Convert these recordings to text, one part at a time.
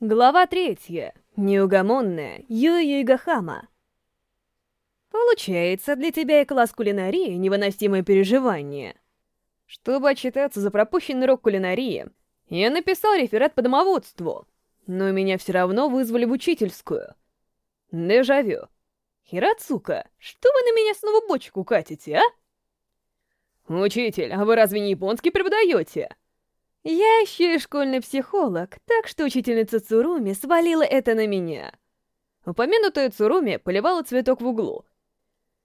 Глава третья. Неугомонная Юю Игахама. Получается, для тебя и класс кулинарии невыносимое переживание. Чтобы отчитаться за пропущенный урок кулинарии, я написал реферат по домоводству, но меня все равно вызвали в учительскую. Дежавю. Хирацука, что вы на меня снова бочку катите, а? Учитель, а вы разве не японский преподаете? Я еще и школьный психолог, так что учительница Цуруми свалила это на меня. Упомянутая Цуруми поливала цветок в углу.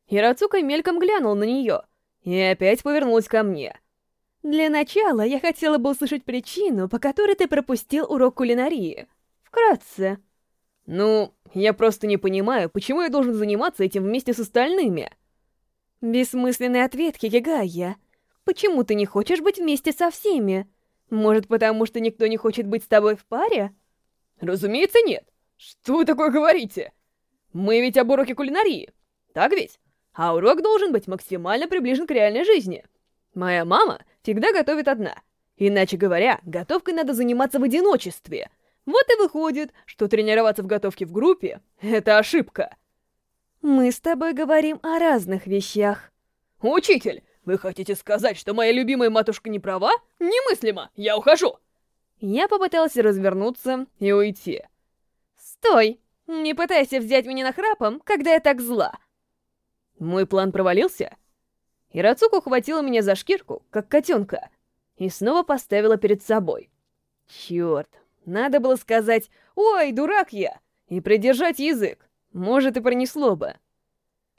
Хирацука мельком глянул на нее и опять повернулась ко мне. Для начала я хотела бы услышать причину, по которой ты пропустил урок кулинарии. Вкратце. Ну, я просто не понимаю, почему я должен заниматься этим вместе с остальными. Бессмысленный ответ, Хигигая. Почему ты не хочешь быть вместе со всеми? Может, потому что никто не хочет быть с тобой в паре? Разумеется, нет. Что вы такое говорите? Мы ведь об уроке кулинарии, так ведь? А урок должен быть максимально приближен к реальной жизни. Моя мама всегда готовит одна. Иначе говоря, готовкой надо заниматься в одиночестве. Вот и выходит, что тренироваться в готовке в группе — это ошибка. Мы с тобой говорим о разных вещах. Учитель, вы хотите сказать, что моя любимая матушка не права? Немыслимо! Я ухожу!» Я попытался развернуться и уйти. «Стой! Не пытайся взять меня нахрапом, когда я так зла!» Мой план провалился. Ирацуку ухватила меня за шкирку, как котенка, и снова поставила перед собой. Черт, надо было сказать «Ой, дурак я!» и придержать язык. Может, и пронесло бы.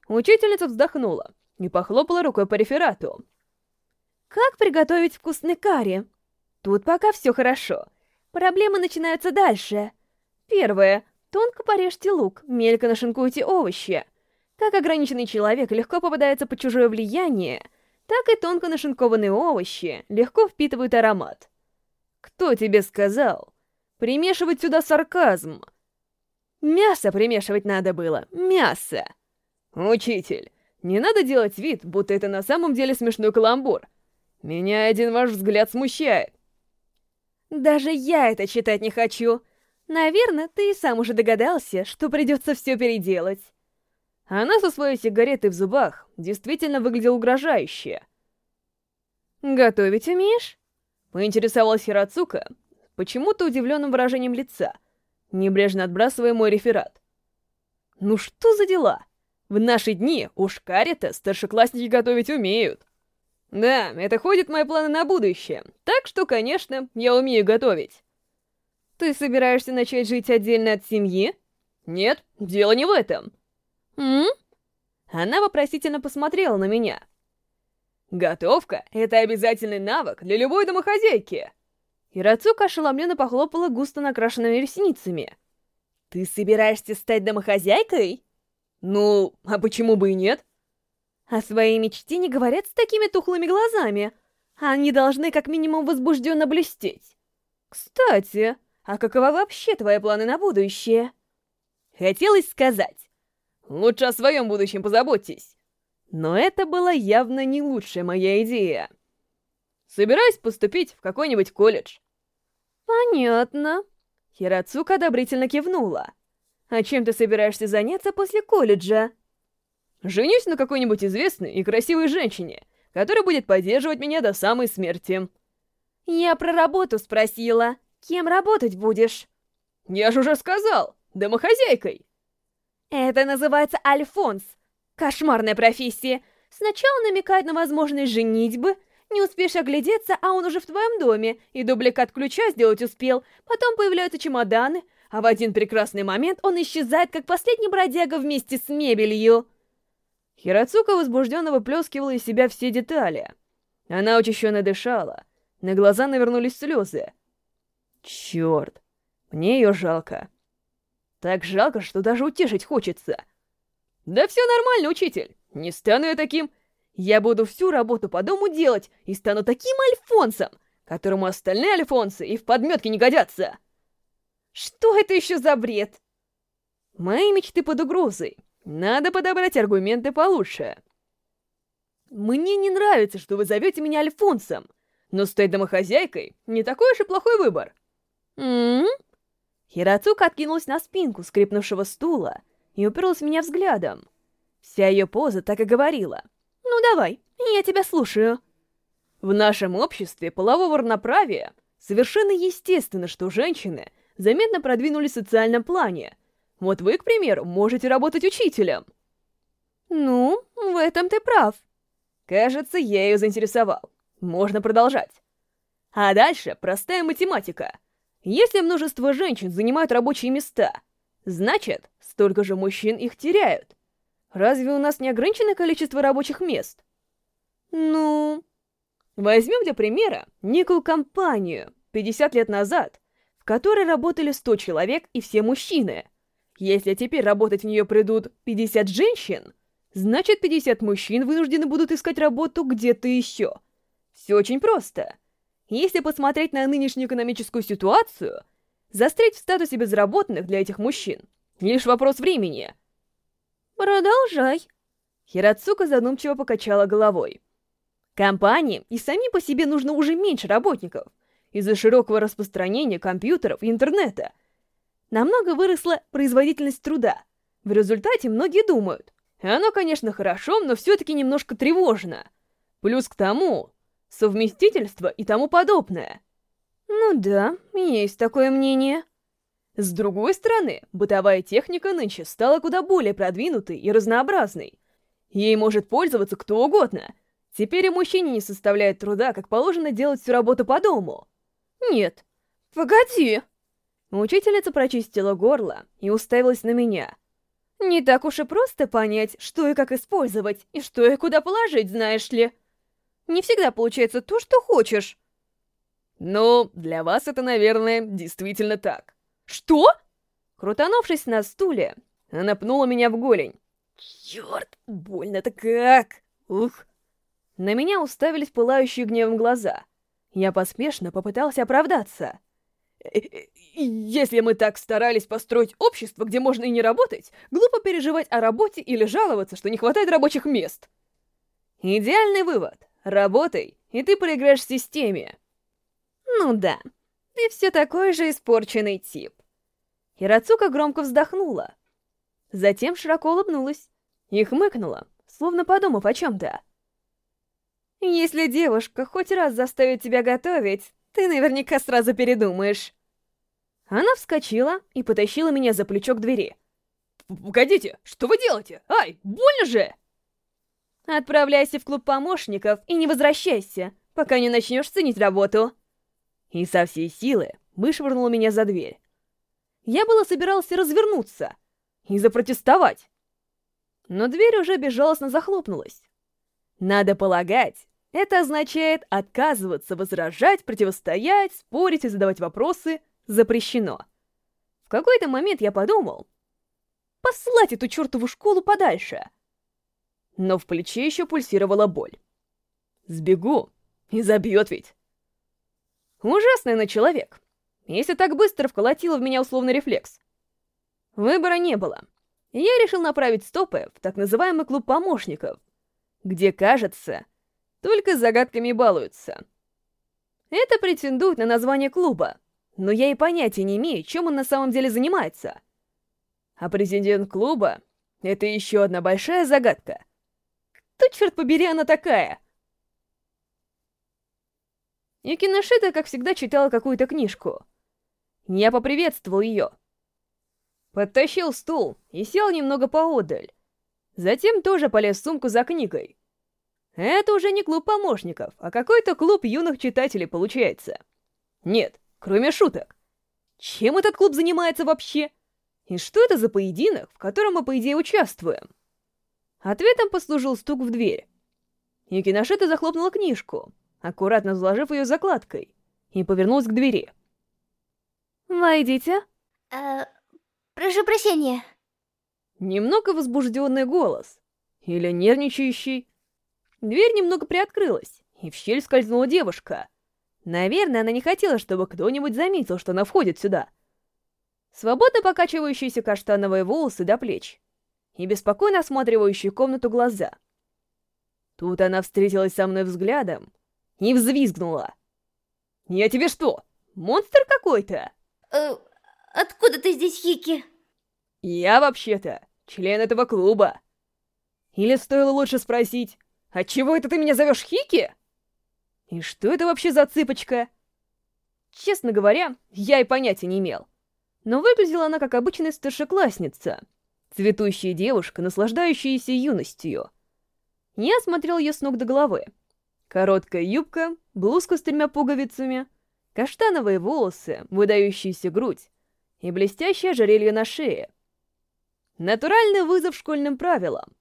Учительница вздохнула и похлопала рукой по реферату. «Как приготовить вкусный карри?» Тут пока все хорошо. Проблемы начинаются дальше. Первое. Тонко порежьте лук, мелько нашинкуйте овощи. Как ограниченный человек легко попадается под чужое влияние, так и тонко нашинкованные овощи легко впитывают аромат. Кто тебе сказал? Примешивать сюда сарказм. Мясо примешивать надо было, мясо. Учитель, не надо делать вид, будто это на самом деле смешной каламбур. Меня один ваш взгляд смущает. Даже я это читать не хочу. Наверное, ты и сам уже догадался, что придется все переделать. Она со своей сигаретой в зубах действительно выглядела угрожающе. «Готовить умеешь?» Поинтересовалась Хирацука, почему-то удивленным выражением лица, небрежно отбрасывая мой реферат. «Ну что за дела?» В наши дни уж карри-то старшеклассники готовить умеют. Да, это ходит мои планы на будущее, так что, конечно, я умею готовить. Ты собираешься начать жить отдельно от семьи? Нет, дело не в этом. М? Она вопросительно посмотрела на меня. Готовка — это обязательный навык для любой домохозяйки. Ирацука ошеломленно похлопала густо накрашенными ресницами. Ты собираешься стать домохозяйкой? Ну, а почему бы и нет? О своей мечте не говорят с такими тухлыми глазами. Они должны как минимум возбужденно блестеть. Кстати, а какова вообще твои планы на будущее? Хотелось сказать. Лучше о своем будущем позаботьтесь. Но это была явно не лучшая моя идея. Собираюсь поступить в какой-нибудь колледж. Понятно. Хирацука одобрительно кивнула. А чем ты собираешься заняться после колледжа? Женюсь на какой-нибудь известной и красивой женщине, которая будет поддерживать меня до самой смерти. Я про работу спросила. Кем работать будешь? Я же уже сказал, домохозяйкой. Это называется Альфонс. Кошмарная профессия. Сначала намекает на возможность женитьбы, не успеешь оглядеться, а он уже в твоем доме, и дубликат ключа сделать успел. Потом появляются чемоданы, а в один прекрасный момент он исчезает, как последний бродяга вместе с мебелью. Хирацука возбужденно выплескивала из себя все детали. Она учащенно дышала, на глаза навернулись слезы. Черт, мне ее жалко. Так жалко, что даже утешить хочется. Да все нормально, учитель, не стану я таким. Я буду всю работу по дому делать и стану таким альфонсом, которому остальные альфонсы и в подметке не годятся. Что это еще за бред? Мои мечты под угрозой. Надо подобрать аргументы получше. Мне не нравится, что вы зовете меня Альфонсом, но стать домохозяйкой — не такой уж и плохой выбор. М, -м, -м? Хирацука откинулась на спинку скрипнувшего стула и уперлась в меня взглядом. Вся ее поза так и говорила. «Ну давай, я тебя слушаю». В нашем обществе полового равноправия совершенно естественно, что женщины заметно продвинулись в социальном плане. Вот вы, к примеру, можете работать учителем. Ну, в этом ты прав. Кажется, я ее заинтересовал. Можно продолжать. А дальше простая математика. Если множество женщин занимают рабочие места, значит, столько же мужчин их теряют. Разве у нас не ограниченное количество рабочих мест? Ну... Возьмем для примера некую компанию 50 лет назад, в которой работали 100 человек и все мужчины. Если теперь работать в нее придут 50 женщин, значит 50 мужчин вынуждены будут искать работу где-то еще. Все очень просто. Если посмотреть на нынешнюю экономическую ситуацию, застрять в статусе безработных для этих мужчин — лишь вопрос времени — «Продолжай». Хирацука задумчиво покачала головой. Компаниям и сами по себе нужно уже меньше работников из-за широкого распространения компьютеров и интернета. Намного выросла производительность труда. В результате многие думают, оно, конечно, хорошо, но все-таки немножко тревожно. Плюс к тому, совместительство и тому подобное. Ну да, есть такое мнение. С другой стороны, бытовая техника нынче стала куда более продвинутой и разнообразной. Ей может пользоваться кто угодно. Теперь и мужчине не составляет труда, как положено делать всю работу по дому. Нет. Погоди. Учительница прочистила горло и уставилась на меня. Не так уж и просто понять, что и как использовать, и что и куда положить, знаешь ли. Не всегда получается то, что хочешь. Ну, для вас это, наверное, действительно так. «Что?» Крутанувшись на стуле, она пнула меня в голень. «Черт, больно-то как! Ух!» На меня уставились пылающие гневом глаза. Я поспешно попытался оправдаться. «Э, э, «Если мы так старались построить общество, где можно и не работать, глупо переживать о работе или жаловаться, что не хватает рабочих мест». Идеальный вывод. Работай, и ты проиграешь системе. Ну да, ты все такой же испорченный тип. Хирацука громко вздохнула. Затем широко улыбнулась и хмыкнула, словно подумав о чем-то. «Если девушка хоть раз заставит тебя готовить, ты наверняка сразу передумаешь». Она вскочила и потащила меня за плечо к двери. «Погодите, что вы делаете? Ай, больно же!» «Отправляйся в клуб помощников и не возвращайся, пока не начнешь ценить работу». И со всей силы вышвырнула меня за дверь я было собирался развернуться и запротестовать. Но дверь уже безжалостно захлопнулась. Надо полагать, это означает отказываться, возражать, противостоять, спорить и задавать вопросы запрещено. В какой-то момент я подумал, послать эту чертову школу подальше. Но в плече еще пульсировала боль. Сбегу, и забьет ведь. Ужасный на человек если так быстро вколотило в меня условный рефлекс. Выбора не было. Я решил направить стопы в так называемый клуб помощников, где, кажется, только загадками балуются. Это претендует на название клуба, но я и понятия не имею, чем он на самом деле занимается. А президент клуба — это еще одна большая загадка. Кто, черт побери, она такая? И Киношита, как всегда, читала какую-то книжку — я поприветствовал ее. Подтащил стул и сел немного поодаль. Затем тоже полез в сумку за книгой. Это уже не клуб помощников, а какой-то клуб юных читателей получается. Нет, кроме шуток. Чем этот клуб занимается вообще? И что это за поединок, в котором мы, по идее, участвуем? Ответом послужил стук в дверь. Юкиношита захлопнула книжку, аккуратно заложив ее закладкой, и повернулась к двери. «Войдите». Э, прошу прощения. Немного возбужденный голос. Или нервничающий. Дверь немного приоткрылась, и в щель скользнула девушка. Наверное, она не хотела, чтобы кто-нибудь заметил, что она входит сюда. Свободно покачивающиеся каштановые волосы до плеч и беспокойно осматривающие комнату глаза. Тут она встретилась со мной взглядом и взвизгнула. «Я тебе что, монстр какой-то?» Э, Откуда ты здесь, Хики? Я вообще-то член этого клуба. Или стоило лучше спросить, отчего это ты меня зовешь Хики? И что это вообще за цыпочка? Честно говоря, я и понятия не имел. Но выглядела она как обычная старшеклассница. Цветущая девушка, наслаждающаяся юностью. Я осмотрел ее с ног до головы. Короткая юбка, блузка с тремя пуговицами, каштановые волосы, выдающаяся грудь и блестящее ожерелье на шее. Натуральный вызов школьным правилам.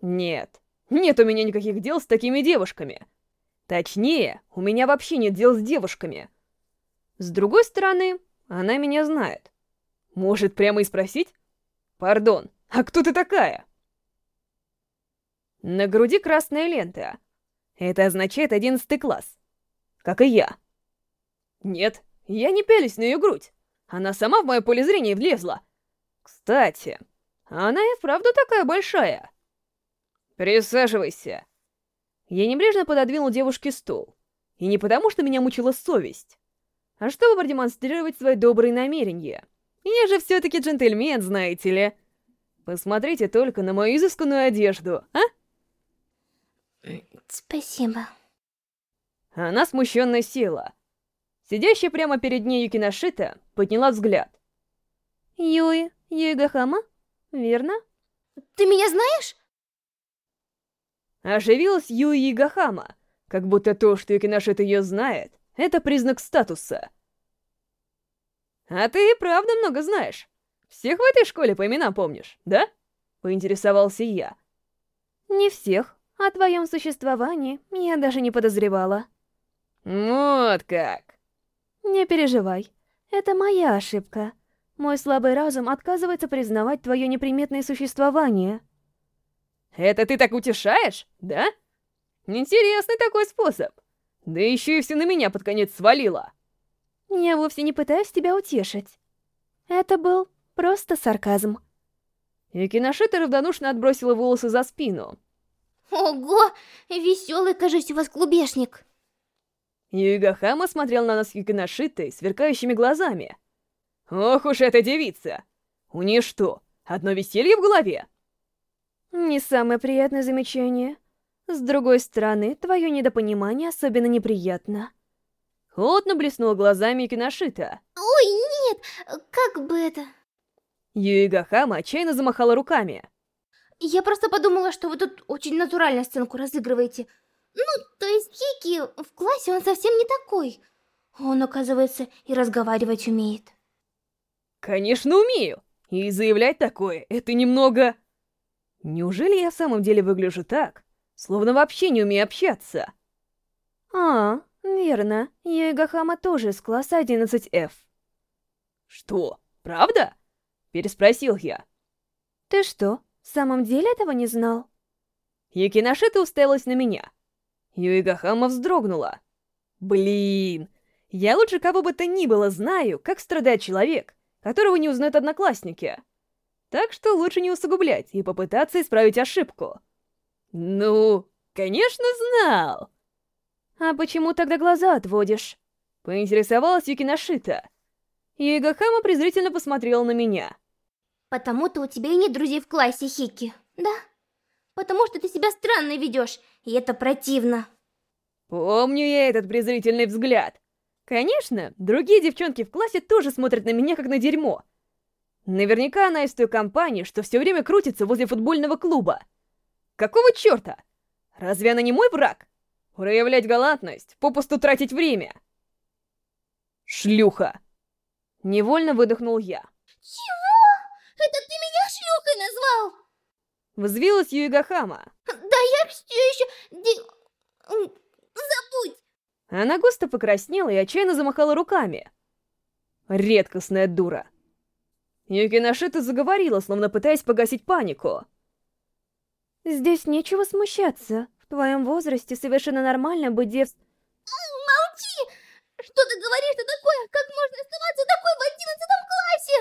Нет, нет у меня никаких дел с такими девушками. Точнее, у меня вообще нет дел с девушками. С другой стороны, она меня знает. Может, прямо и спросить? Пардон, а кто ты такая? На груди красная лента. Это означает одиннадцатый класс. Как и я. Нет, я не пялюсь на ее грудь. Она сама в мое поле зрения влезла. Кстати, она и вправду такая большая. Присаживайся. Я небрежно пододвинул девушке стул. И не потому, что меня мучила совесть, а чтобы продемонстрировать свои добрые намерения. Я же все-таки джентльмен, знаете ли. Посмотрите только на мою изысканную одежду, а? Спасибо. Она смущенно села. Сидящая прямо перед ней Юкиношита подняла взгляд. Юи, Юигахама? Верно? Ты меня знаешь? Оживилась Юи Игахама, как будто то, что Юкиношита ее знает, это признак статуса. А ты и правда много знаешь. Всех в этой школе по именам помнишь, да? Поинтересовался я. Не всех. О твоем существовании я даже не подозревала. Вот как. Не переживай. Это моя ошибка. Мой слабый разум отказывается признавать твое неприметное существование. Это ты так утешаешь, да? Интересный такой способ. Да еще и все на меня под конец свалило. Я вовсе не пытаюсь тебя утешить. Это был просто сарказм. Юкиношита равнодушно отбросила волосы за спину. Ого, веселый, кажется, у вас клубешник. Юигахама смотрел на нас Юкиношитой сверкающими глазами. Ох уж эта девица! У нее что, одно веселье в голове? Не самое приятное замечание. С другой стороны, твое недопонимание особенно неприятно. Холодно блеснула глазами Киношита. Ой, нет, как бы это... Юигахама отчаянно замахала руками. Я просто подумала, что вы тут очень натурально сценку разыгрываете. Ну, то есть Хики в классе он совсем не такой. Он, оказывается, и разговаривать умеет. Конечно, умею. И заявлять такое, это немного... Неужели я в самом деле выгляжу так, словно вообще не умею общаться? А, верно. Юигахама тоже из класса 11F. Что, правда? Переспросил я. Ты что, в самом деле этого не знал? Юкиношита уставилась на меня. Юигахама вздрогнула. Блин, я лучше кого бы то ни было знаю, как страдает человек, которого не узнают одноклассники. Так что лучше не усугублять и попытаться исправить ошибку. Ну, конечно, знал. А почему тогда глаза отводишь? Поинтересовалась Юкиношита. Юигахама презрительно посмотрела на меня. Потому-то у тебя и нет друзей в классе, Хики, да? Потому что ты себя странно ведешь, и это противно. Помню я этот презрительный взгляд. Конечно, другие девчонки в классе тоже смотрят на меня как на дерьмо. Наверняка она из той компании, что все время крутится возле футбольного клуба. Какого черта? Разве она не мой враг? Проявлять галантность, попусту тратить время. Шлюха. Невольно выдохнул я. Чего? Это ты меня шлюхой назвал? Взвилась Юигахама. Да я все еще... Забудь! Она густо покраснела и отчаянно замахала руками. Редкостная дура. Юкиношита заговорила, словно пытаясь погасить панику. «Здесь нечего смущаться. В твоем возрасте совершенно нормально быть девс...» «Молчи! Что ты говоришь что такое? Как можно оставаться такой в одиннадцатом классе?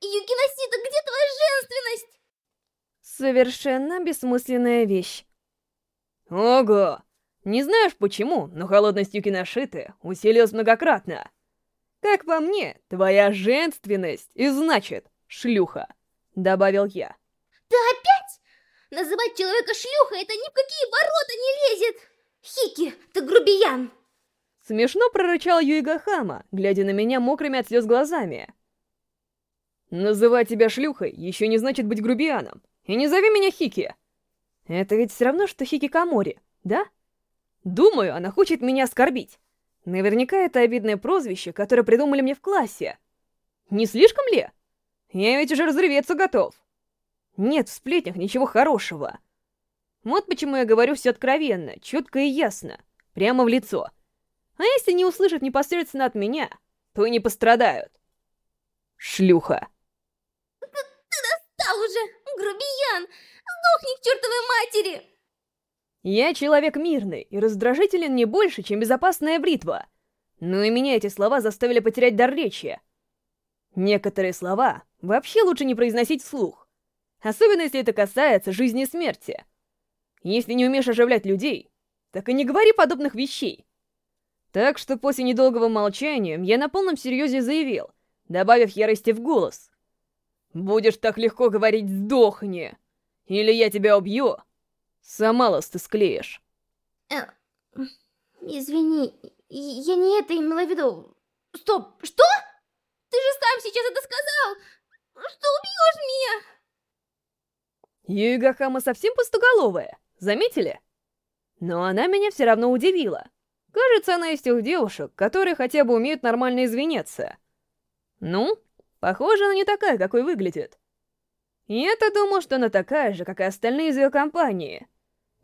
Юкиносита, где твоя женственность?» Совершенно бессмысленная вещь. Ого! Не знаешь почему, но холодность Юкиношиты усилилась многократно. Как по мне, твоя женственность и значит шлюха, добавил я. Ты опять? Называть человека шлюхой это ни в какие ворота не лезет. Хики, ты грубиян. Смешно прорычал Юига Хама, глядя на меня мокрыми от слез глазами. Называть тебя шлюхой еще не значит быть грубияном. И не зови меня Хики. Это ведь все равно, что Хики Камори, да? Думаю, она хочет меня оскорбить. Наверняка это обидное прозвище, которое придумали мне в классе. Не слишком ли? Я ведь уже разреветься готов. Нет в сплетнях ничего хорошего. Вот почему я говорю все откровенно, четко и ясно, прямо в лицо. А если не услышат непосредственно от меня, то и не пострадают. Шлюха. Ты, достал уже, грубиян! Сдохни к чертовой матери! Я человек мирный и раздражителен не больше, чем безопасная бритва. Но и меня эти слова заставили потерять дар речи. Некоторые слова вообще лучше не произносить вслух. Особенно если это касается жизни и смерти. Если не умеешь оживлять людей, так и не говори подобных вещей. Так что после недолгого молчания я на полном серьезе заявил, добавив ярости в голос. «Будешь так легко говорить «сдохни», или я тебя убью, Сама лаз ты склеишь. Э, извини, я не это имела в виду. Стоп, что? Ты же сам сейчас это сказал, что убьешь меня. Юигахама совсем пустоголовая, заметили? Но она меня все равно удивила. Кажется, она из тех девушек, которые хотя бы умеют нормально извиняться. Ну, похоже, она не такая, какой выглядит. Я-то думал, что она такая же, как и остальные из ее компании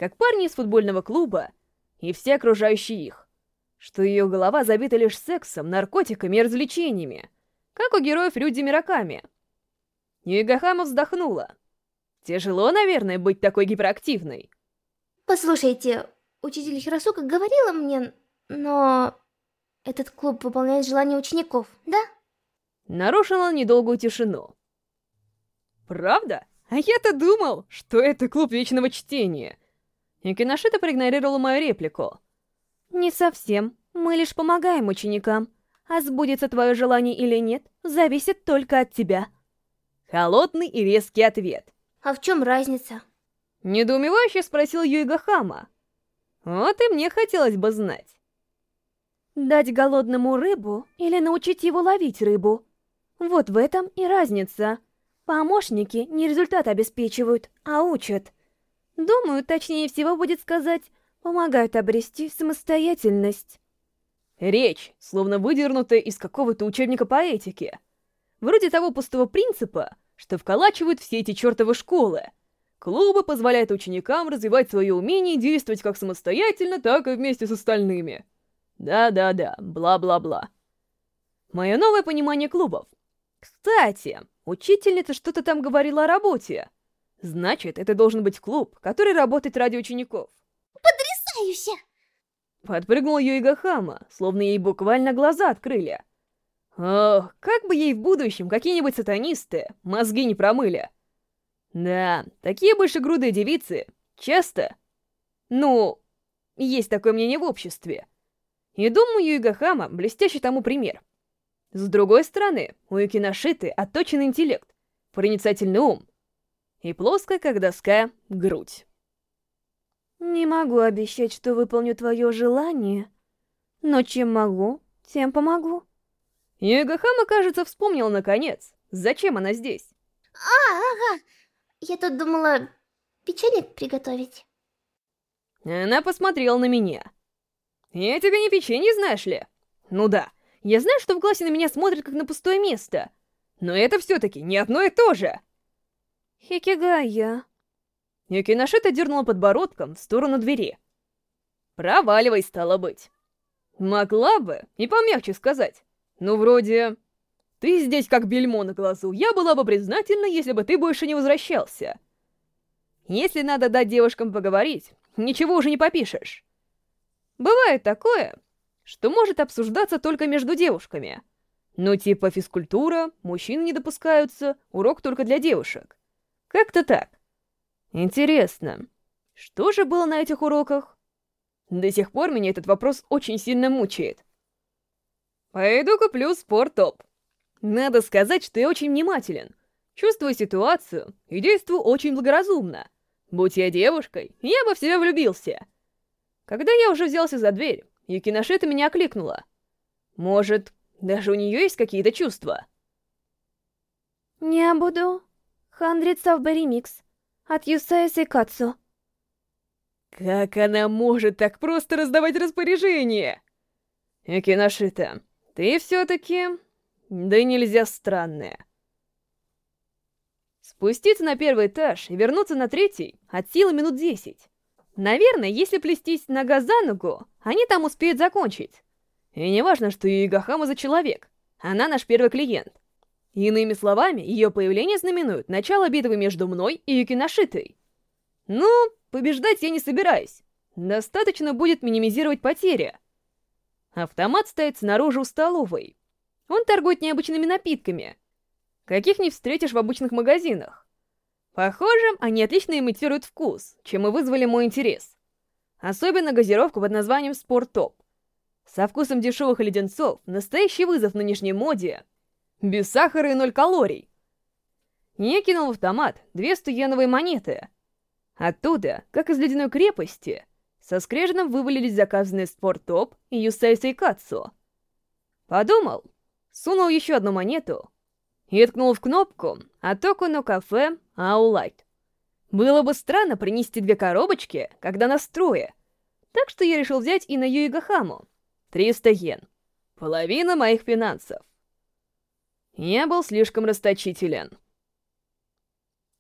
как парни из футбольного клуба и все окружающие их, что ее голова забита лишь сексом, наркотиками и развлечениями, как у героев Рюди Мираками. Юигахама вздохнула. Тяжело, наверное, быть такой гиперактивной. Послушайте, учитель Хиросука говорила мне, но... Этот клуб выполняет желания учеников, да? Нарушила недолгую тишину. Правда? А я-то думал, что это клуб вечного чтения. И Киношита проигнорировала мою реплику. «Не совсем. Мы лишь помогаем ученикам. А сбудется твое желание или нет, зависит только от тебя». Холодный и резкий ответ. «А в чем разница?» Недоумевающе спросил Юига Хама. Вот и мне хотелось бы знать. Дать голодному рыбу или научить его ловить рыбу? Вот в этом и разница. Помощники не результат обеспечивают, а учат. Думаю, точнее всего будет сказать, помогают обрести самостоятельность. Речь, словно выдернутая из какого-то учебника по этике. Вроде того пустого принципа, что вколачивают все эти чертовы школы. Клубы позволяют ученикам развивать свое умение действовать как самостоятельно, так и вместе с остальными. Да-да-да, бла-бла-бла. Мое новое понимание клубов. Кстати, учительница что-то там говорила о работе. Значит, это должен быть клуб, который работает ради учеников. Потрясающе! Подпрыгнул Юига Хама, словно ей буквально глаза открыли. Ох, как бы ей в будущем какие-нибудь сатанисты мозги не промыли. Да, такие большегрудые девицы часто... Ну, есть такое мнение в обществе. И думаю, Юига Хама блестящий тому пример. С другой стороны, у Юкиношиты отточенный интеллект, проницательный ум, и плоская, как доска, грудь. «Не могу обещать, что выполню твое желание, но чем могу, тем помогу». Югахама, кажется, вспомнил наконец, зачем она здесь. А, ага, я тут думала печенье приготовить. Она посмотрела на меня. «Я тебе не печенье, знаешь ли?» «Ну да, я знаю, что в классе на меня смотрят как на пустое место, но это все-таки не одно и то же!» Хикигая. Юкиношита дернула подбородком в сторону двери. Проваливай, стало быть. Могла бы и помягче сказать. Ну, вроде... Ты здесь как бельмо на глазу. Я была бы признательна, если бы ты больше не возвращался. Если надо дать девушкам поговорить, ничего уже не попишешь. Бывает такое, что может обсуждаться только между девушками. Ну, типа физкультура, мужчины не допускаются, урок только для девушек. Как-то так. Интересно, что же было на этих уроках? До сих пор меня этот вопрос очень сильно мучает. Пойду куплю спорт-топ. Надо сказать, что я очень внимателен. Чувствую ситуацию и действую очень благоразумно. Будь я девушкой, я бы в себя влюбился. Когда я уже взялся за дверь, Юкиношита меня окликнула. Может, даже у нее есть какие-то чувства? Не буду. Хандрид Савбе ремикс. От Юсая Сейкацу. Как она может так просто раздавать распоряжения? Юкиношита, ты все-таки... Да нельзя странная. Спуститься на первый этаж и вернуться на третий от силы минут десять. Наверное, если плестись нога за ногу, они там успеют закончить. И не важно, что Юигахама за человек. Она наш первый клиент. Иными словами, ее появление знаменует начало битвы между мной и Юкиношитой. Ну, побеждать я не собираюсь. Достаточно будет минимизировать потери. Автомат стоит снаружи у столовой. Он торгует необычными напитками, каких не встретишь в обычных магазинах. Похоже, они отлично имитируют вкус, чем и вызвали мой интерес. Особенно газировку под названием «Спорт-топ». Со вкусом дешевых леденцов, настоящий вызов нынешней моде. Без сахара и ноль калорий. Я кинул в автомат две стуеновые монеты. Оттуда, как из ледяной крепости, со скрежетом вывалились заказанные спорт-топ и Юсай Сейкацу. Подумал, сунул еще одну монету и ткнул в кнопку «Атоку но кафе Аулайт». Было бы странно принести две коробочки, когда нас трое, так что я решил взять и на Юигахаму. 300 йен. Половина моих финансов. Я был слишком расточителен.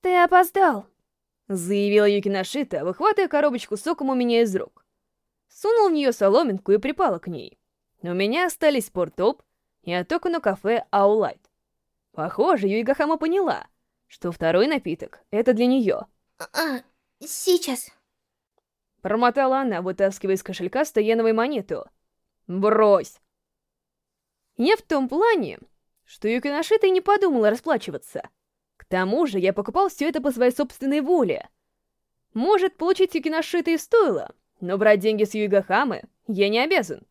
«Ты опоздал», — заявила Юкиношита, выхватывая коробочку соком у меня из рук. Сунул в нее соломинку и припала к ней. У меня остались спорттоп и Атоку на кафе Аулайт. Похоже, Юигахама поняла, что второй напиток — это для нее. «А, сейчас». Промотала она, вытаскивая из кошелька стояновой монету. «Брось!» Я в том плане, что Юкиношита и не подумала расплачиваться. К тому же я покупал все это по своей собственной воле. Может, получить Юкиношита и стоило, но брать деньги с Юигахамы я не обязан.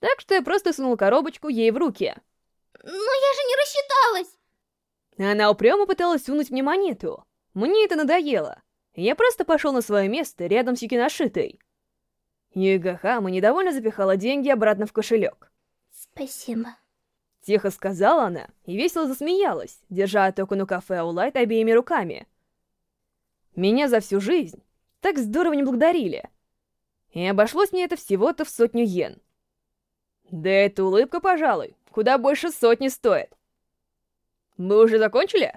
Так что я просто сунул коробочку ей в руки. «Но я же не рассчиталась!» Она упрямо пыталась сунуть мне монету. Мне это надоело. Я просто пошел на свое место рядом с Юкиношитой. Юигахама недовольно запихала деньги обратно в кошелек. «Спасибо», — тихо сказала она и весело засмеялась, держа Атоку на кафе Аулайт обеими руками. Меня за всю жизнь так здорово не благодарили. И обошлось мне это всего-то в сотню йен. Да эта улыбка, пожалуй, куда больше сотни стоит. Мы уже закончили?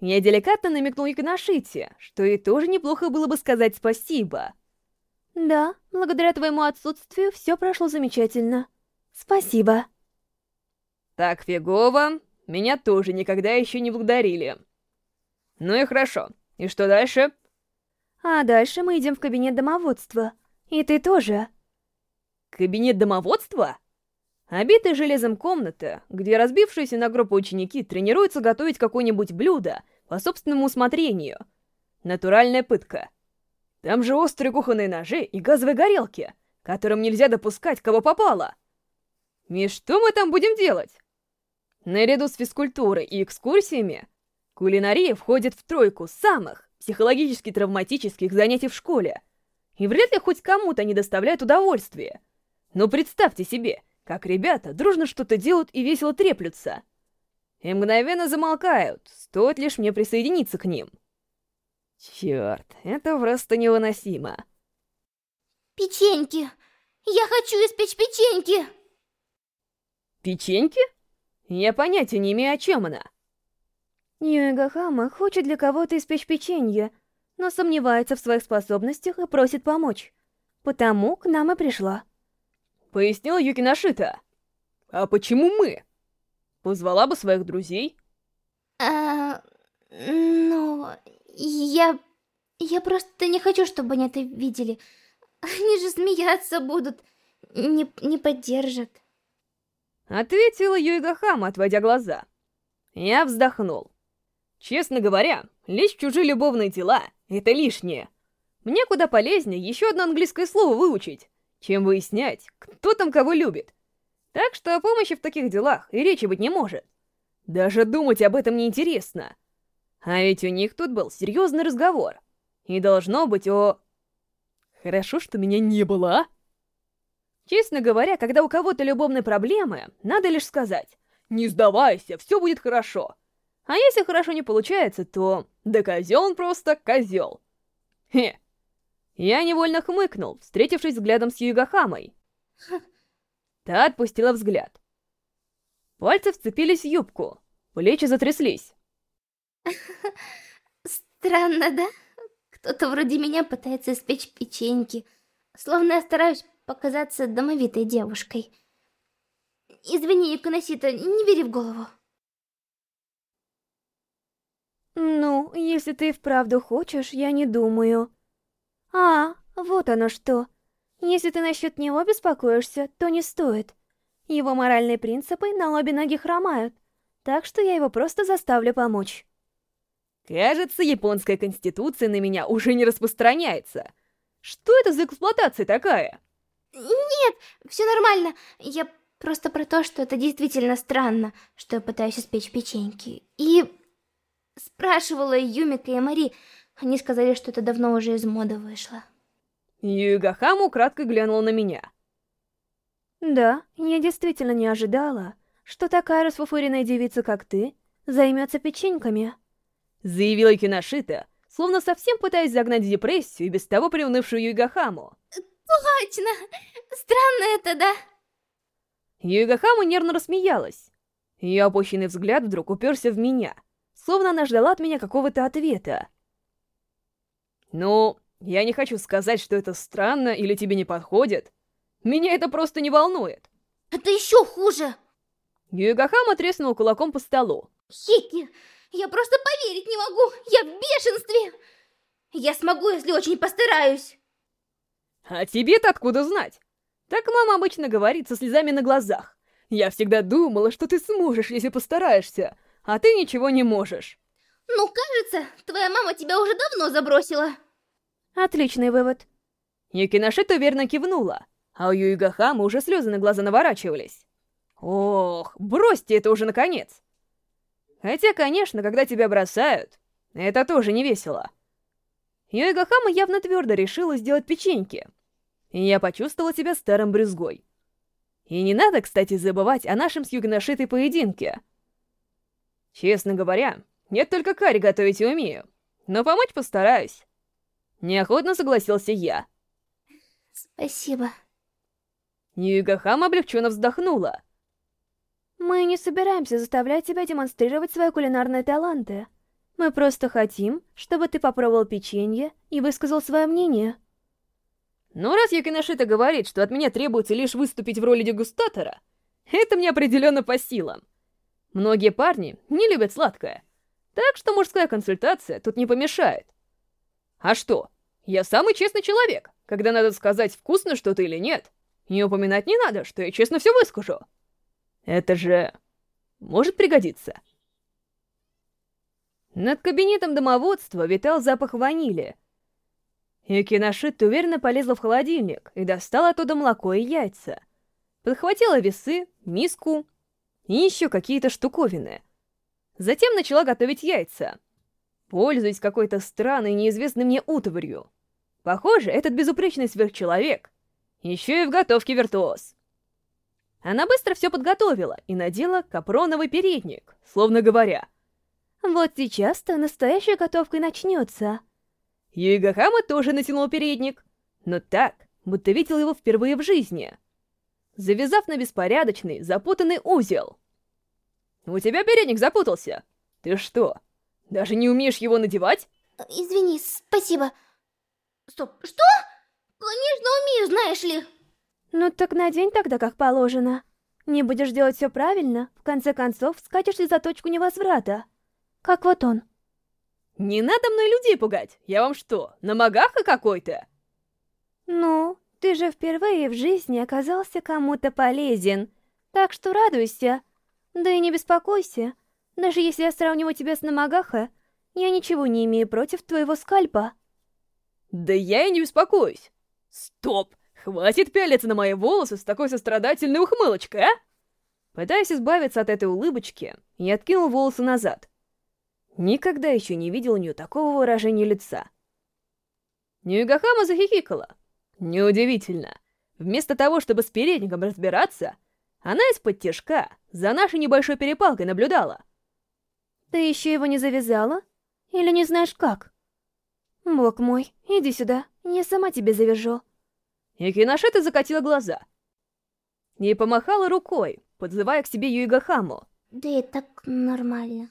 Я деликатно намекнул Иконошите, что ей тоже неплохо было бы сказать спасибо. Да, благодаря твоему отсутствию все прошло замечательно. Спасибо. Так фигово. Меня тоже никогда еще не благодарили. Ну и хорошо. И что дальше? А дальше мы идем в кабинет домоводства. И ты тоже. Кабинет домоводства? Обитая железом комната, где разбившиеся на группу ученики тренируются готовить какое-нибудь блюдо по собственному усмотрению. Натуральная пытка. Там же острые кухонные ножи и газовые горелки, которым нельзя допускать, кого попало. И что мы там будем делать? Наряду с физкультурой и экскурсиями, кулинария входит в тройку самых психологически травматических занятий в школе. И вряд ли хоть кому-то они доставляют удовольствие. Но представьте себе, как ребята дружно что-то делают и весело треплются. И мгновенно замолкают, стоит лишь мне присоединиться к ним. Черт, это просто невыносимо. Печеньки! Я хочу испечь печеньки! Печеньки? Я понятия не имею, о чем она. Юэга хочет для кого-то испечь печенье, но сомневается в своих способностях и просит помочь. Потому к нам и пришла. Пояснила Юкиношита. А почему мы? Позвала бы своих друзей? А, ну, я... Я просто не хочу, чтобы они это видели. Они же смеяться будут, не, не поддержат. Ответила Юигахама, отводя глаза. Я вздохнул. Честно говоря, лезть в чужие любовные дела — это лишнее. Мне куда полезнее еще одно английское слово выучить чем выяснять, кто там кого любит. Так что о помощи в таких делах и речи быть не может. Даже думать об этом неинтересно. А ведь у них тут был серьезный разговор. И должно быть о... Хорошо, что меня не было, а? Честно говоря, когда у кого-то любовные проблемы, надо лишь сказать «Не сдавайся, все будет хорошо». А если хорошо не получается, то... Да козел он просто козел. Хе. Я невольно хмыкнул, встретившись взглядом с Югахамой. Та отпустила взгляд. Пальцы вцепились в юбку, плечи затряслись. Странно, да? Кто-то вроде меня пытается испечь печеньки, словно я стараюсь показаться домовитой девушкой. Извини, Иконосита, не бери в голову. Ну, если ты вправду хочешь, я не думаю. А, вот оно что. Если ты насчет него беспокоишься, то не стоит. Его моральные принципы на обе ноги хромают, так что я его просто заставлю помочь. Кажется, японская конституция на меня уже не распространяется. Что это за эксплуатация такая? Нет, все нормально. Я просто про то, что это действительно странно, что я пытаюсь испечь печеньки. И спрашивала Юмика и Мари, они сказали, что это давно уже из моды вышло. Югахаму кратко глянула на меня. Да, я действительно не ожидала, что такая расфуфыренная девица, как ты, займется печеньками. Заявила Киношита, словно совсем пытаясь загнать в депрессию и без того приунывшую Югахаму. Точно! Странно это, да? Югахама нервно рассмеялась. Ее опущенный взгляд вдруг уперся в меня, словно она ждала от меня какого-то ответа. «Ну, я не хочу сказать, что это странно или тебе не подходит. Меня это просто не волнует». «Это еще хуже!» Югахама треснул кулаком по столу. «Хики, я просто поверить не могу! Я в бешенстве! Я смогу, если очень постараюсь!» «А тебе-то откуда знать?» Так мама обычно говорит со слезами на глазах. «Я всегда думала, что ты сможешь, если постараешься, а ты ничего не можешь». «Ну, кажется, твоя мама тебя уже давно забросила». Отличный вывод. Юкиношита уверенно кивнула, а у Юигахамы уже слезы на глаза наворачивались. Ох, бросьте это уже наконец. Хотя, конечно, когда тебя бросают, это тоже не весело. Юигахама явно твердо решила сделать печеньки. И я почувствовала себя старым брюзгой. И не надо, кстати, забывать о нашем с Югиношитой поединке. Честно говоря, нет только карри готовить и умею. Но помочь постараюсь. Неохотно согласился я. Спасибо. Юигахама облегченно вздохнула. Мы не собираемся заставлять тебя демонстрировать свои кулинарные таланты. Мы просто хотим, чтобы ты попробовал печенье и высказал свое мнение. Ну, раз Юкиношита говорит, что от меня требуется лишь выступить в роли дегустатора, это мне определенно по силам. Многие парни не любят сладкое, так что мужская консультация тут не помешает. А что? Я самый честный человек, когда надо сказать, вкусно что-то или нет. И упоминать не надо, что я честно все выскажу. Это же... может пригодиться. Над кабинетом домоводства витал запах ванили. Юкиношит уверенно полезла в холодильник и достала оттуда молоко и яйца. Подхватила весы, миску и еще какие-то штуковины. Затем начала готовить яйца, пользуясь какой-то странной неизвестной мне утварью. Похоже, этот безупречный сверхчеловек еще и в готовке виртуоз. Она быстро все подготовила и надела капроновый передник, словно говоря. «Вот сейчас-то настоящая готовка и начнется». Юигахама тоже натянул передник, но так, будто видел его впервые в жизни. Завязав на беспорядочный, запутанный узел. «У тебя передник запутался. Ты что, даже не умеешь его надевать?» «Извини, спасибо. Стоп, что? Конечно, умею, знаешь ли». Ну так надень тогда как положено. Не будешь делать все правильно, в конце концов скатишься за точку невозврата. Как вот он. Не надо мной людей пугать. Я вам что, на магаха какой-то? Ну, ты же впервые в жизни оказался кому-то полезен. Так что радуйся. Да и не беспокойся. Даже если я сравниваю тебя с Намагаха, я ничего не имею против твоего скальпа. Да я и не беспокоюсь. Стоп! Хватит пялиться на мои волосы с такой сострадательной ухмылочкой, а? Пытаясь избавиться от этой улыбочки, я откинул волосы назад. Никогда еще не видел у нее такого выражения лица. Нюигахама захихикала. Неудивительно. Вместо того, чтобы с передником разбираться, она из-под тяжка за нашей небольшой перепалкой наблюдала. Ты еще его не завязала? Или не знаешь как? Бог мой, иди сюда, я сама тебе завяжу. Юкиношита закатила глаза. И помахала рукой, подзывая к себе Юигахаму. Да и так нормально.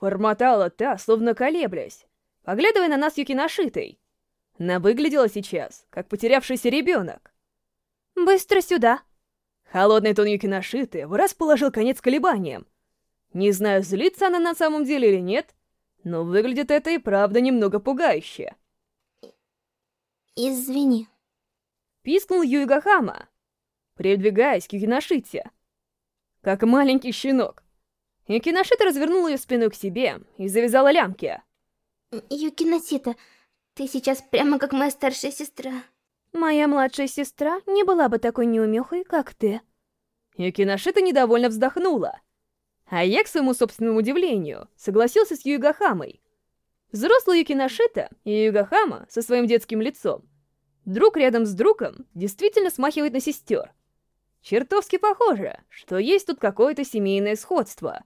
Бормотала та, словно колеблясь, поглядывая на нас Юкиношитой. Она выглядела сейчас, как потерявшийся ребенок. Быстро сюда. Холодный тон Юкиношиты в раз положил конец колебаниям. Не знаю, злится она на самом деле или нет, но выглядит это и правда немного пугающе. Извини. Пискнул Юигахама, придвигаясь к Юкиношите, как маленький щенок. Юкиношита развернула ее спину к себе и завязала лямки. Юкиносита, ты сейчас прямо как моя старшая сестра. Моя младшая сестра не была бы такой неумехой, как ты. Юкиношита недовольно вздохнула. А я, к своему собственному удивлению, согласился с Юигахамой. Взрослый Юкиношита и Юигахама со своим детским лицом друг рядом с другом действительно смахивает на сестер. Чертовски похоже, что есть тут какое-то семейное сходство.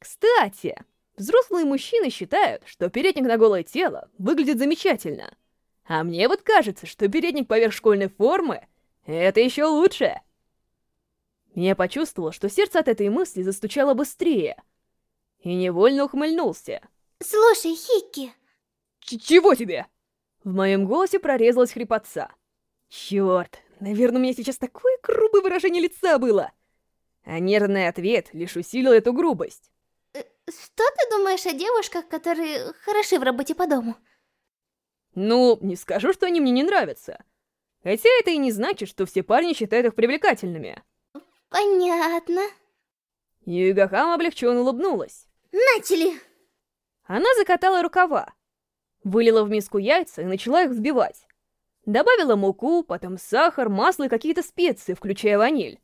Кстати, взрослые мужчины считают, что передник на голое тело выглядит замечательно. А мне вот кажется, что передник поверх школьной формы — это еще лучше. Я почувствовал, что сердце от этой мысли застучало быстрее. И невольно ухмыльнулся. Слушай, Хикки. Ч Чего тебе? В моем голосе прорезалась хрипотца. Черт, наверное, у меня сейчас такое грубое выражение лица было. А нервный ответ лишь усилил эту грубость. Что ты думаешь о девушках, которые хороши в работе по дому? Ну, не скажу, что они мне не нравятся. Хотя это и не значит, что все парни считают их привлекательными. Понятно. Юигахама облегченно улыбнулась. Начали! Она закатала рукава, вылила в миску яйца и начала их взбивать. Добавила муку, потом сахар, масло и какие-то специи, включая ваниль.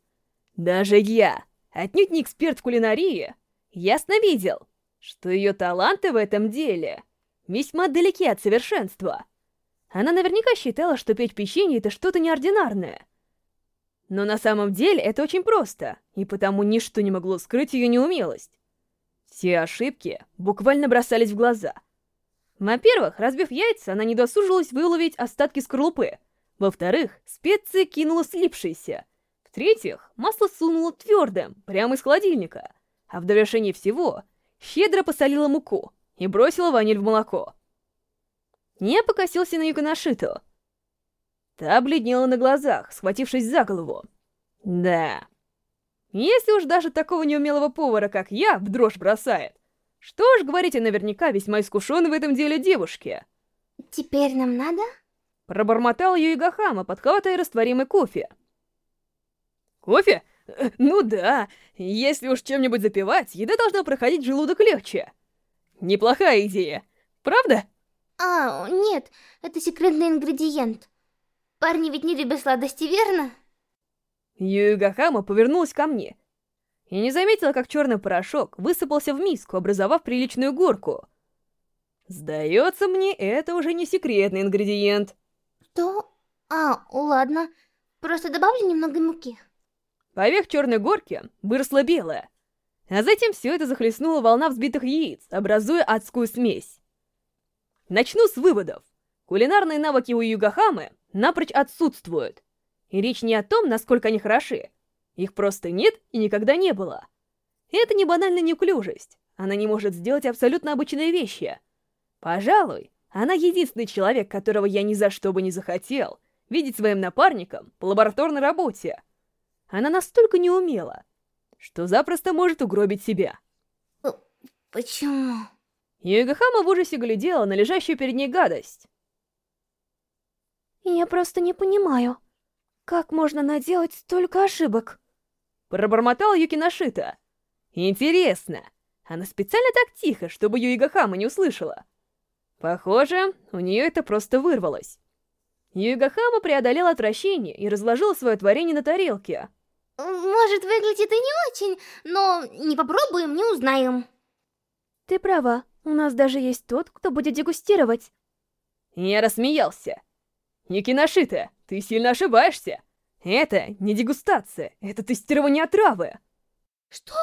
Даже я, отнюдь не эксперт в кулинарии, ясно видел, что ее таланты в этом деле весьма далеки от совершенства. Она наверняка считала, что печь печенье — это что-то неординарное. Но на самом деле это очень просто, и потому ничто не могло скрыть ее неумелость. Все ошибки буквально бросались в глаза. Во-первых, разбив яйца, она не досужилась выловить остатки скорлупы. Во-вторых, специи кинула слипшиеся. В-третьих, масло сунула твердым, прямо из холодильника. А в довершении всего, щедро посолила муку и бросила ваниль в молоко. Я покосился на Юконошиту. Та бледнела на глазах, схватившись за голову. Да. Если уж даже такого неумелого повара, как я, в дрожь бросает, что уж говорить о наверняка весьма искушенной в этом деле девушке. Теперь нам надо? Пробормотал Юигахама, подхватывая растворимый кофе. Кофе? Ну да, если уж чем-нибудь запивать, еда должна проходить желудок легче. Неплохая идея, правда? А, нет, это секретный ингредиент. Парни ведь не любят сладости, верно? Юигахама повернулась ко мне и не заметила, как черный порошок высыпался в миску, образовав приличную горку. Сдается мне, это уже не секретный ингредиент. Что? А, ладно. Просто добавлю немного муки. Поверх черной горки выросла белая, а затем все это захлестнула волна взбитых яиц, образуя адскую смесь. Начну с выводов. Кулинарные навыки у Югахамы напрочь отсутствуют. И речь не о том, насколько они хороши. Их просто нет и никогда не было. Это не банальная неуклюжесть. Она не может сделать абсолютно обычные вещи. Пожалуй, она единственный человек, которого я ни за что бы не захотел видеть своим напарником по лабораторной работе. Она настолько неумела, что запросто может угробить себя. Почему? Юигахама в ужасе глядела на лежащую перед ней гадость. Я просто не понимаю, как можно наделать столько ошибок? Пробормотал Юкиношита. Интересно, она специально так тихо, чтобы Юигахама не услышала? Похоже, у нее это просто вырвалось. Югахама преодолела отвращение и разложила свое творение на тарелке. Может, выглядит и не очень, но не попробуем, не узнаем. Ты права, у нас даже есть тот, кто будет дегустировать. Я рассмеялся. Юкиношита, ты сильно ошибаешься. Это не дегустация, это тестирование отравы. Что?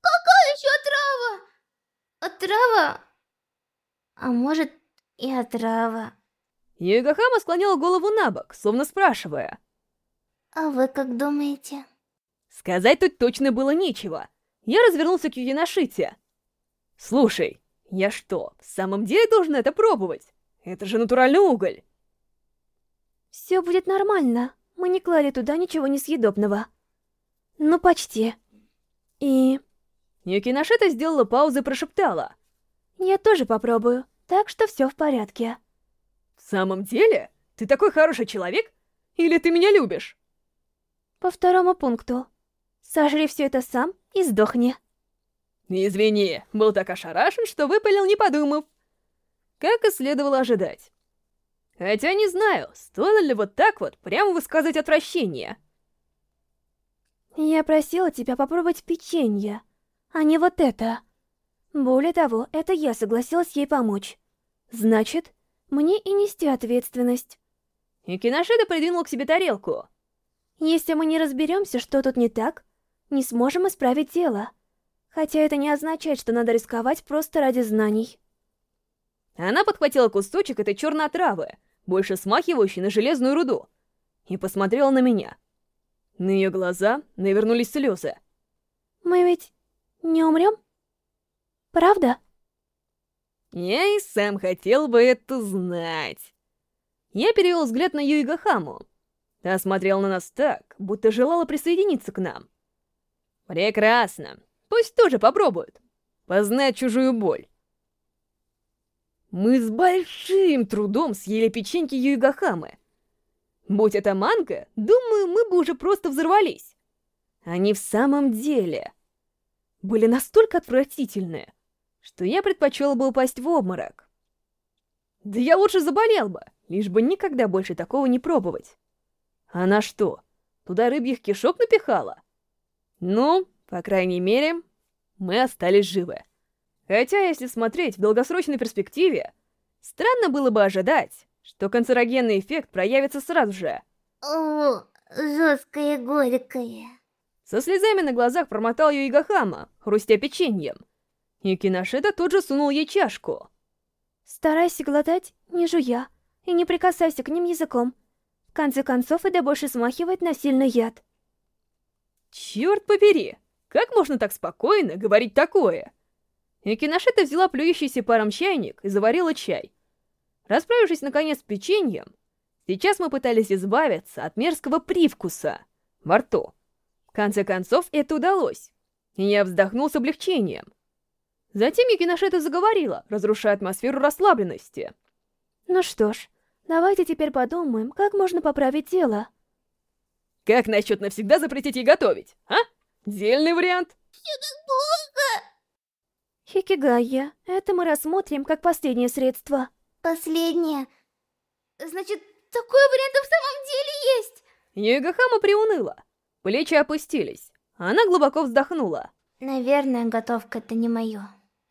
Какая еще отрава? Отрава? А может, и отрава? Югахама склонила голову на бок, словно спрашивая. А вы как думаете? Сказать тут точно было нечего. Я развернулся к Юкиношите. Слушай, я что, в самом деле должен это пробовать? Это же натуральный уголь. Все будет нормально. Мы не клали туда ничего несъедобного. Ну, почти. И... Юкиношита сделала паузу и прошептала. Я тоже попробую, так что все в порядке. В самом деле? Ты такой хороший человек? Или ты меня любишь? По второму пункту. Сожри все это сам и сдохни. Извини, был так ошарашен, что выпалил, не подумав. Как и следовало ожидать. Хотя не знаю, стоило ли вот так вот прямо высказать отвращение. Я просила тебя попробовать печенье, а не вот это. Более того, это я согласилась ей помочь. Значит, мне и нести ответственность. И Киношида придвинул к себе тарелку. Если мы не разберемся, что тут не так, не сможем исправить дело. Хотя это не означает, что надо рисковать просто ради знаний. Она подхватила кусочек этой черной травы, больше смахивающей на железную руду, и посмотрела на меня. На ее глаза навернулись слезы. «Мы ведь не умрем? Правда?» Я и сам хотел бы это знать. Я перевел взгляд на Юига Хаму. Та смотрела на нас так, будто желала присоединиться к нам. Прекрасно. Пусть тоже попробуют. Познать чужую боль. Мы с большим трудом съели печеньки Юигахамы. Будь это манго, думаю, мы бы уже просто взорвались. Они в самом деле были настолько отвратительные, что я предпочел бы упасть в обморок. Да я лучше заболел бы, лишь бы никогда больше такого не пробовать. Она что, туда рыбьих кишок напихала? Ну, по крайней мере, мы остались живы. Хотя, если смотреть в долгосрочной перспективе, странно было бы ожидать, что канцерогенный эффект проявится сразу же. О, жесткое горькое. Со слезами на глазах промотал ее Игахама, хрустя печеньем. И Киношита тут же сунул ей чашку. Старайся глотать, не жуя, и не прикасайся к ним языком. В конце концов, это больше смахивает на сильный яд. Черт побери, как можно так спокойно говорить такое? И взяла плюющийся паром чайник и заварила чай. Расправившись наконец с печеньем, сейчас мы пытались избавиться от мерзкого привкуса во рту. В конце концов, это удалось, и я вздохнул с облегчением. Затем Юкиношита заговорила, разрушая атмосферу расслабленности. Ну что ж, давайте теперь подумаем, как можно поправить дело. Как насчет навсегда запретить ей готовить, а? Дельный вариант. Все так плохо. Хикигайя, это мы рассмотрим как последнее средство. Последнее. Значит, такой вариант в самом деле есть. Юигахама приуныла. Плечи опустились. Она глубоко вздохнула. Наверное, готовка это не мое.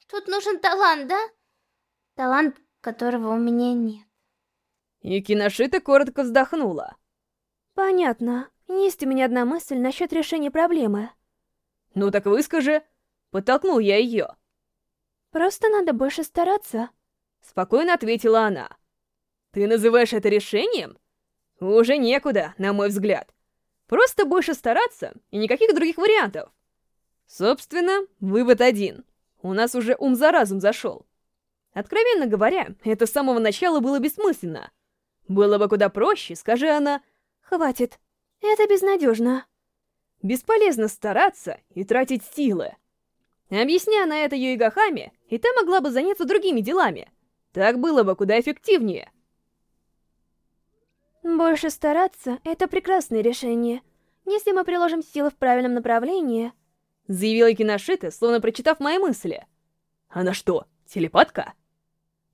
Тут нужен талант, да? Талант, которого у меня нет. Юкиношита коротко вздохнула. Понятно. Есть у меня одна мысль насчет решения проблемы. Ну так выскажи. Подтолкнул я ее. Просто надо больше стараться. Спокойно ответила она. Ты называешь это решением? Уже некуда, на мой взгляд. Просто больше стараться и никаких других вариантов. Собственно, вывод один. У нас уже ум за разум зашел. Откровенно говоря, это с самого начала было бессмысленно. Было бы куда проще, скажи она. Хватит. Это безнадежно. Бесполезно стараться и тратить силы. Объясня на это Юигахаме, и та могла бы заняться другими делами. Так было бы куда эффективнее. Больше стараться — это прекрасное решение. Если мы приложим силы в правильном направлении... Заявила Киношита, словно прочитав мои мысли. Она что, телепатка?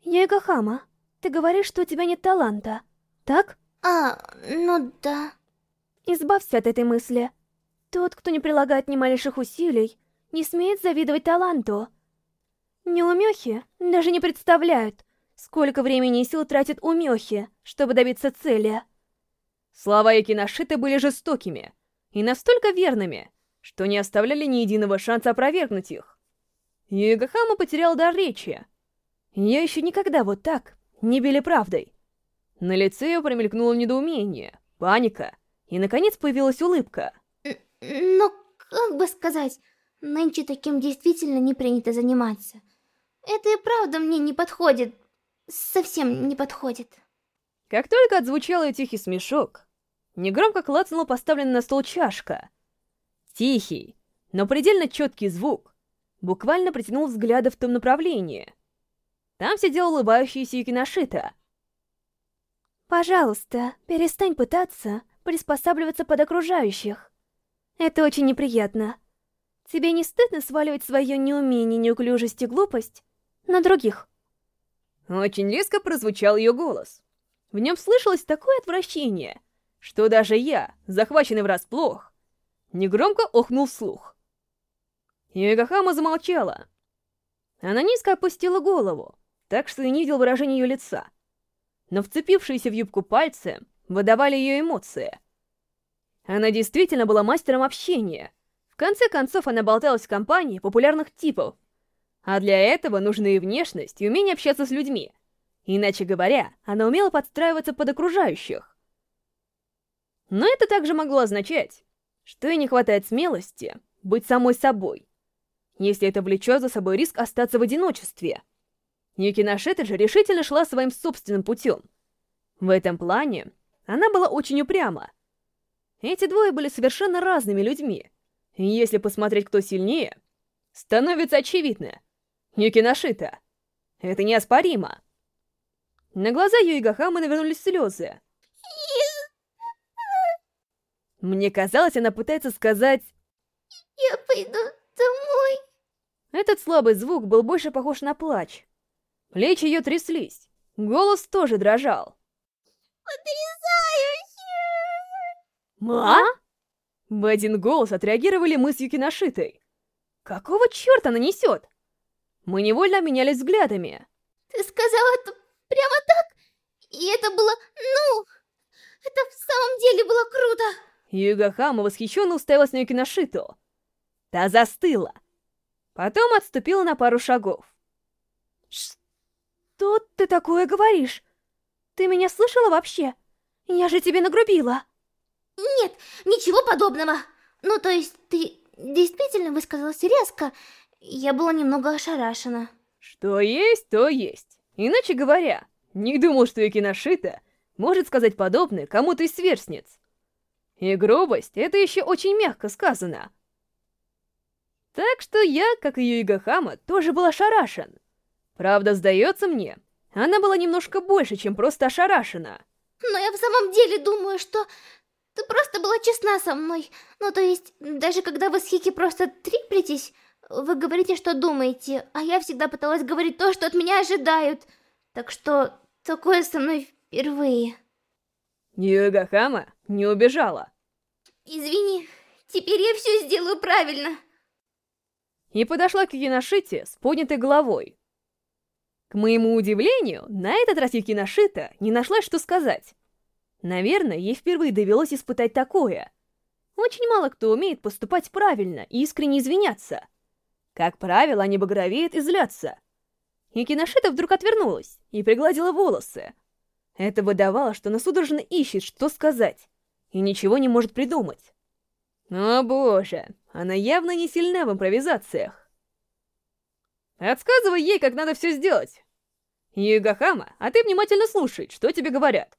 Юигахама, ты говоришь, что у тебя нет таланта, так? А, ну да. Избавься от этой мысли. Тот, кто не прилагает ни малейших усилий, не смеет завидовать таланту. Неумехи даже не представляют, сколько времени и сил тратят умехи, чтобы добиться цели. Слова Якинашиты были жестокими и настолько верными, что не оставляли ни единого шанса опровергнуть их. Югахама потерял дар речи. Я еще никогда вот так не били правдой. На лице ее промелькнуло недоумение, паника, и, наконец, появилась улыбка. Но, как бы сказать, нынче таким действительно не принято заниматься. Это и правда мне не подходит. Совсем не подходит. Как только отзвучал ее тихий смешок, негромко клацнула поставленная на стол чашка. Тихий, но предельно четкий звук буквально притянул взгляды в том направлении. Там сидела улыбающаяся Юкиношита. «Пожалуйста, перестань пытаться приспосабливаться под окружающих. Это очень неприятно. Тебе не стыдно сваливать свое неумение, неуклюжесть и глупость на других?» Очень резко прозвучал ее голос. В нем слышалось такое отвращение, что даже я, захваченный врасплох, негромко охнул вслух. Юигахама замолчала. Она низко опустила голову, так что я не видел выражения ее лица. Но вцепившиеся в юбку пальцы выдавали ее эмоции. Она действительно была мастером общения. В конце концов, она болталась в компании популярных типов. А для этого нужны и внешность, и умение общаться с людьми. Иначе говоря, она умела подстраиваться под окружающих. Но это также могло означать, что ей не хватает смелости быть самой собой, если это влечет за собой риск остаться в одиночестве. Юкиношита же решительно шла своим собственным путем. В этом плане она была очень упряма. Эти двое были совершенно разными людьми. И если посмотреть, кто сильнее, становится очевидно. Юкиношита. Это неоспоримо. На глаза Юигахамы навернулись слезы. Мне казалось, она пытается сказать... Я пойду домой. Этот слабый звук был больше похож на плач. Плечи ее тряслись. Голос тоже дрожал. Потрясающе! «Ма?» В один голос отреагировали мы с Юкиношитой. Какого черта она несет? Мы невольно обменялись взглядами. Ты сказал это прямо так? И это было, ну... Это в самом деле было круто. Югахама восхищенно уставилась на Юкиношиту. Та застыла. Потом отступила на пару шагов. «Что ты такое говоришь? Ты меня слышала вообще? Я же тебе нагрубила!» Нет, ничего подобного. Ну, то есть, ты действительно высказалась резко. Я была немного ошарашена. Что есть, то есть. Иначе говоря, не думал, что Юкиношита может сказать подобное кому-то из сверстниц. И грубость — это еще очень мягко сказано. Так что я, как и Юига Хама, тоже был ошарашен. Правда, сдается мне, она была немножко больше, чем просто ошарашена. Но я в самом деле думаю, что ты просто была честна со мной. Ну, то есть, даже когда вы с Хики просто триплетесь, вы говорите, что думаете, а я всегда пыталась говорить то, что от меня ожидают. Так что, такое со мной впервые. Юига Хама не убежала. Извини, теперь я все сделаю правильно. И подошла к Юкиношите с поднятой головой. К моему удивлению, на этот раз Юкиношита не нашла, что сказать. Наверное, ей впервые довелось испытать такое. Очень мало кто умеет поступать правильно и искренне извиняться. Как правило, они багровеют и злятся. Юкиношита вдруг отвернулась и пригладила волосы. Это выдавало, что она судорожно ищет, что сказать, и ничего не может придумать. О боже, она явно не сильна в импровизациях. Отсказывай ей, как надо все сделать. Югахама, а ты внимательно слушай, что тебе говорят.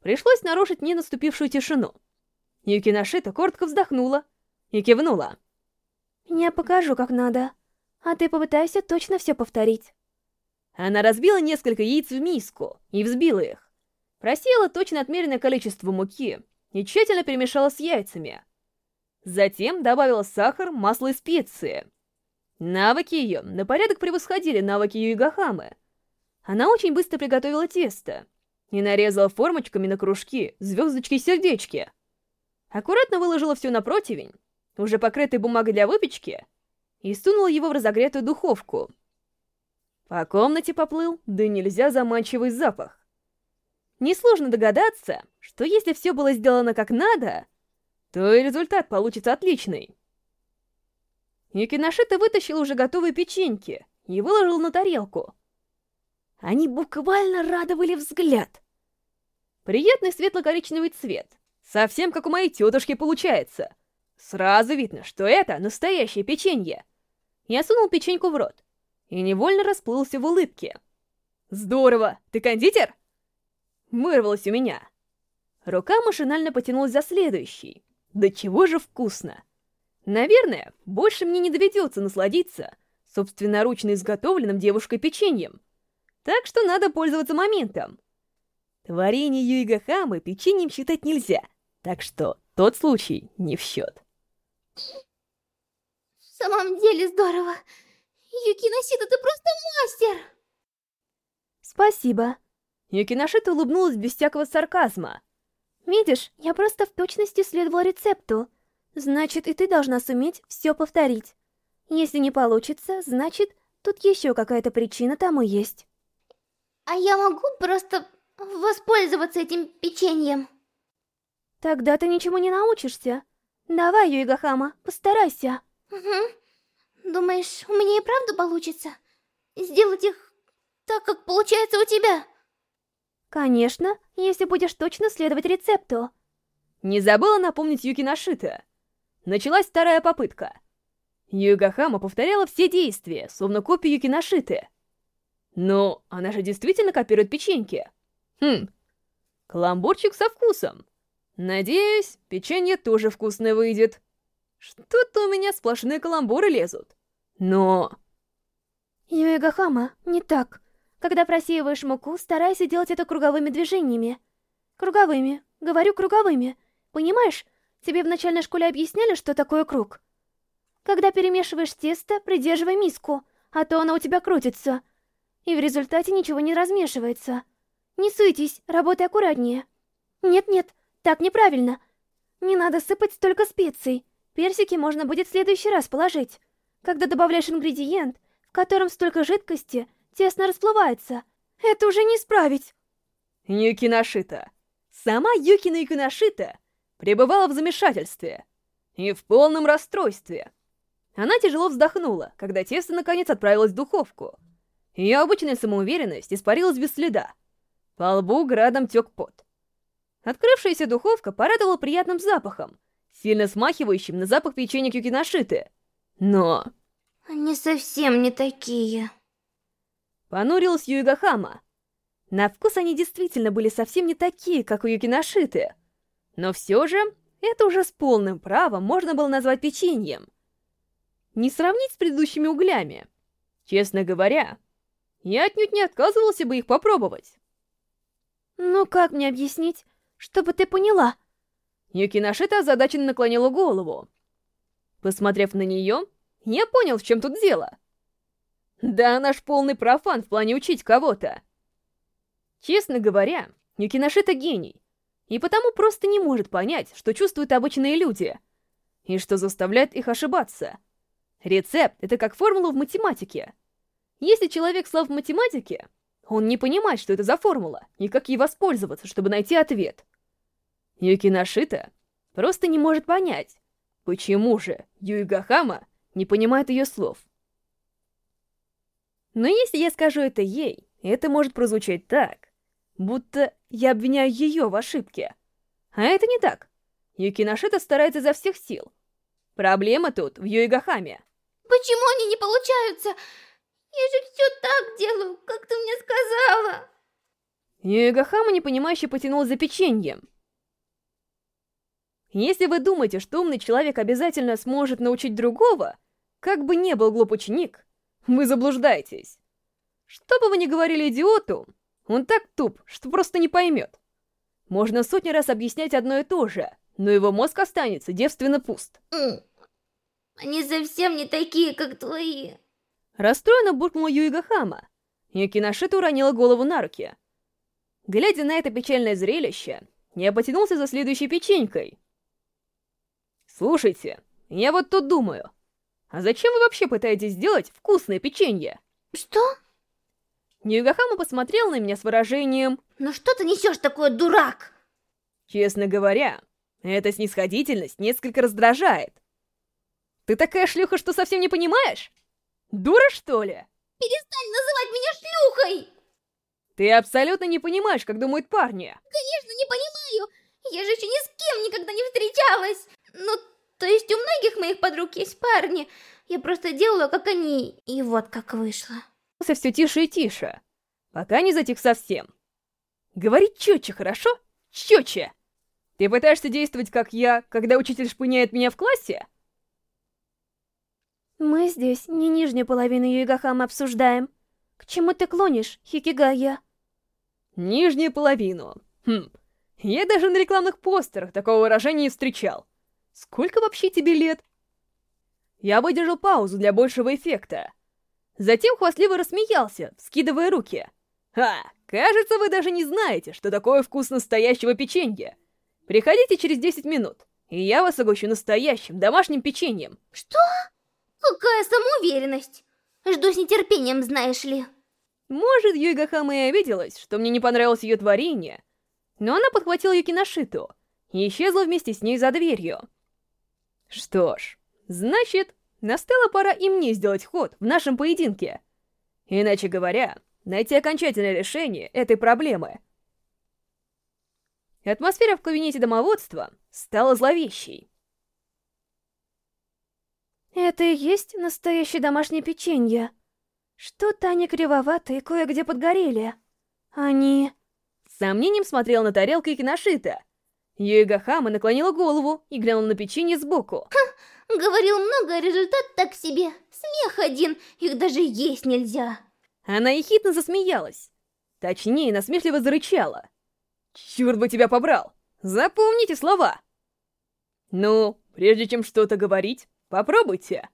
Пришлось нарушить не наступившую тишину. Юкиношита коротко вздохнула и кивнула. Я покажу, как надо, а ты попытайся точно все повторить. Она разбила несколько яиц в миску и взбила их. Просеяла точно отмеренное количество муки и тщательно перемешала с яйцами. Затем добавила сахар, масло и специи. Навыки ее на порядок превосходили навыки Юигахамы. Она очень быстро приготовила тесто. и нарезала формочками на кружки звездочки-сердечки. Аккуратно выложила все на противень, уже покрытой бумагой для выпечки, и сунула его в разогретую духовку. По комнате поплыл, да нельзя заманчивый запах. Несложно догадаться, что если все было сделано как надо, то и результат получится отличный. Юкиношита вытащил уже готовые печеньки и выложил на тарелку. Они буквально радовали взгляд. Приятный светло-коричневый цвет, совсем как у моей тетушки получается. Сразу видно, что это настоящее печенье. Я сунул печеньку в рот и невольно расплылся в улыбке. «Здорово! Ты кондитер?» Вырвалось у меня. Рука машинально потянулась за следующий. Да чего же вкусно! Наверное, больше мне не доведется насладиться собственноручно изготовленным девушкой печеньем. Так что надо пользоваться моментом. Творение Юига Хамы печеньем считать нельзя, так что тот случай не в счет. В самом деле здорово. Юкиносита, ты просто мастер! Спасибо. Юкиношита улыбнулась без всякого сарказма. Видишь, я просто в точности следовала рецепту. Значит, и ты должна суметь все повторить. Если не получится, значит, тут еще какая-то причина тому есть. А я могу просто воспользоваться этим печеньем? Тогда ты ничему не научишься. Давай, Юигахама, постарайся. Угу. Думаешь, у меня и правда получится? Сделать их так, как получается у тебя? Конечно, если будешь точно следовать рецепту. Не забыла напомнить Юки Нашита. Началась вторая попытка. Югахама повторяла все действия, словно копию Юки Нашиты. Но она же действительно копирует печеньки. Хм, каламбурчик со вкусом. Надеюсь, печенье тоже вкусное выйдет. Что-то у меня сплошные каламбуры лезут. Но... Юэгахама, не так. Когда просеиваешь муку, старайся делать это круговыми движениями. Круговыми. Говорю круговыми. Понимаешь, тебе в начальной школе объясняли, что такое круг? Когда перемешиваешь тесто, придерживай миску, а то она у тебя крутится. И в результате ничего не размешивается. Не суетесь, работай аккуратнее. Нет-нет, так неправильно. Не надо сыпать столько специй. Персики можно будет в следующий раз положить. Когда добавляешь ингредиент, в котором столько жидкости, тесно расплывается. Это уже не исправить. Юкиношита. Сама Юкина Юкиношита пребывала в замешательстве и в полном расстройстве. Она тяжело вздохнула, когда тесто наконец отправилось в духовку. Ее обычная самоуверенность испарилась без следа. По лбу градом тек пот. Открывшаяся духовка порадовала приятным запахом, сильно смахивающим на запах печенья Кюкиношиты. Но... Они совсем не такие. Понурилась Юигахама. На вкус они действительно были совсем не такие, как у Юкиношиты. Но все же, это уже с полным правом можно было назвать печеньем. Не сравнить с предыдущими углями. Честно говоря, я отнюдь не отказывался бы их попробовать. Ну как мне объяснить, чтобы ты поняла? Юкиношита озадаченно наклонила голову. Посмотрев на нее, я понял, в чем тут дело. Да она ж полный профан в плане учить кого-то. Честно говоря, Юкиношита гений, и потому просто не может понять, что чувствуют обычные люди, и что заставляет их ошибаться. Рецепт — это как формула в математике. Если человек слаб в математике, он не понимает, что это за формула, и как ей воспользоваться, чтобы найти ответ. Юкиношита просто не может понять, почему же Юигахама не понимает ее слов. Но если я скажу это ей, это может прозвучать так, будто я обвиняю ее в ошибке. А это не так. Юкиношита старается изо всех сил. Проблема тут в Юигахаме. Почему они не получаются? Я же все так делаю, как ты мне сказала. Юигахама непонимающе потянул за печеньем. Если вы думаете, что умный человек обязательно сможет научить другого, как бы не был глуп ученик, вы заблуждаетесь. Что бы вы ни говорили идиоту, он так туп, что просто не поймет. Можно сотни раз объяснять одно и то же, но его мозг останется девственно пуст. Они совсем не такие, как твои. Расстроенно буркнула Юига Хама. Юкиношита уронила голову на руки. Глядя на это печальное зрелище, я потянулся за следующей печенькой. Слушайте, я вот тут думаю, а зачем вы вообще пытаетесь сделать вкусное печенье? Что? Ньюгахама посмотрел на меня с выражением Ну что ты несешь такое, дурак? Честно говоря, эта снисходительность несколько раздражает. Ты такая шлюха, что совсем не понимаешь? Дура, что ли? Перестань называть меня шлюхой! Ты абсолютно не понимаешь, как думают парни. Конечно, не понимаю. Я же еще ни с кем никогда не встречалась. Ну, то есть у многих моих подруг есть парни. Я просто делала, как они, и вот как вышло. Все тише и тише, пока не затих совсем. Говори четче, хорошо? Четче! Ты пытаешься действовать, как я, когда учитель шпыняет меня в классе? Мы здесь не нижнюю половину Юигахама обсуждаем. К чему ты клонишь, Хикигая? Нижнюю половину. Хм, я даже на рекламных постерах такого выражения не встречал. Сколько вообще тебе лет? Я выдержал паузу для большего эффекта. Затем хвастливо рассмеялся, скидывая руки. «Ха, кажется, вы даже не знаете, что такое вкус настоящего печенья. Приходите через 10 минут, и я вас угощу настоящим домашним печеньем». Что? Какая самоуверенность! Жду с нетерпением, знаешь ли. Может, Юйга Хама и обиделась, что мне не понравилось ее творение, но она подхватила Юкиношиту и исчезла вместе с ней за дверью. Что ж, значит, настала пора и мне сделать ход в нашем поединке. Иначе говоря, найти окончательное решение этой проблемы. Атмосфера в кабинете домоводства стала зловещей. Это и есть настоящее домашнее печенье. Что-то они кривоватые, кое-где подгорели. Они... С сомнением смотрел на тарелку и киношита. Юига Хама наклонила голову и глянула на печенье сбоку. Ха, говорил много, а результат так себе. Смех один, их даже есть нельзя. Она ехидно засмеялась. Точнее, насмешливо зарычала. Черт бы тебя побрал! Запомните слова! Ну, прежде чем что-то говорить, Попробуйте!»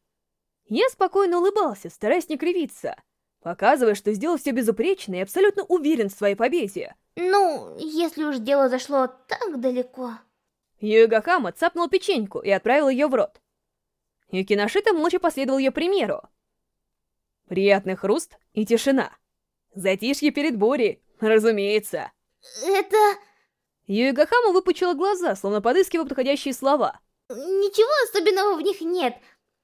Я спокойно улыбался, стараясь не кривиться, показывая, что сделал все безупречно и абсолютно уверен в своей победе. «Ну, если уж дело зашло так далеко...» Юэга цапнул печеньку и отправил ее в рот. Юкиношита молча последовал ее примеру. Приятный хруст и тишина. Затишье перед бурей, разумеется. Это... Юэга выпучила глаза, словно подыскивая подходящие слова. Ничего особенного в них нет.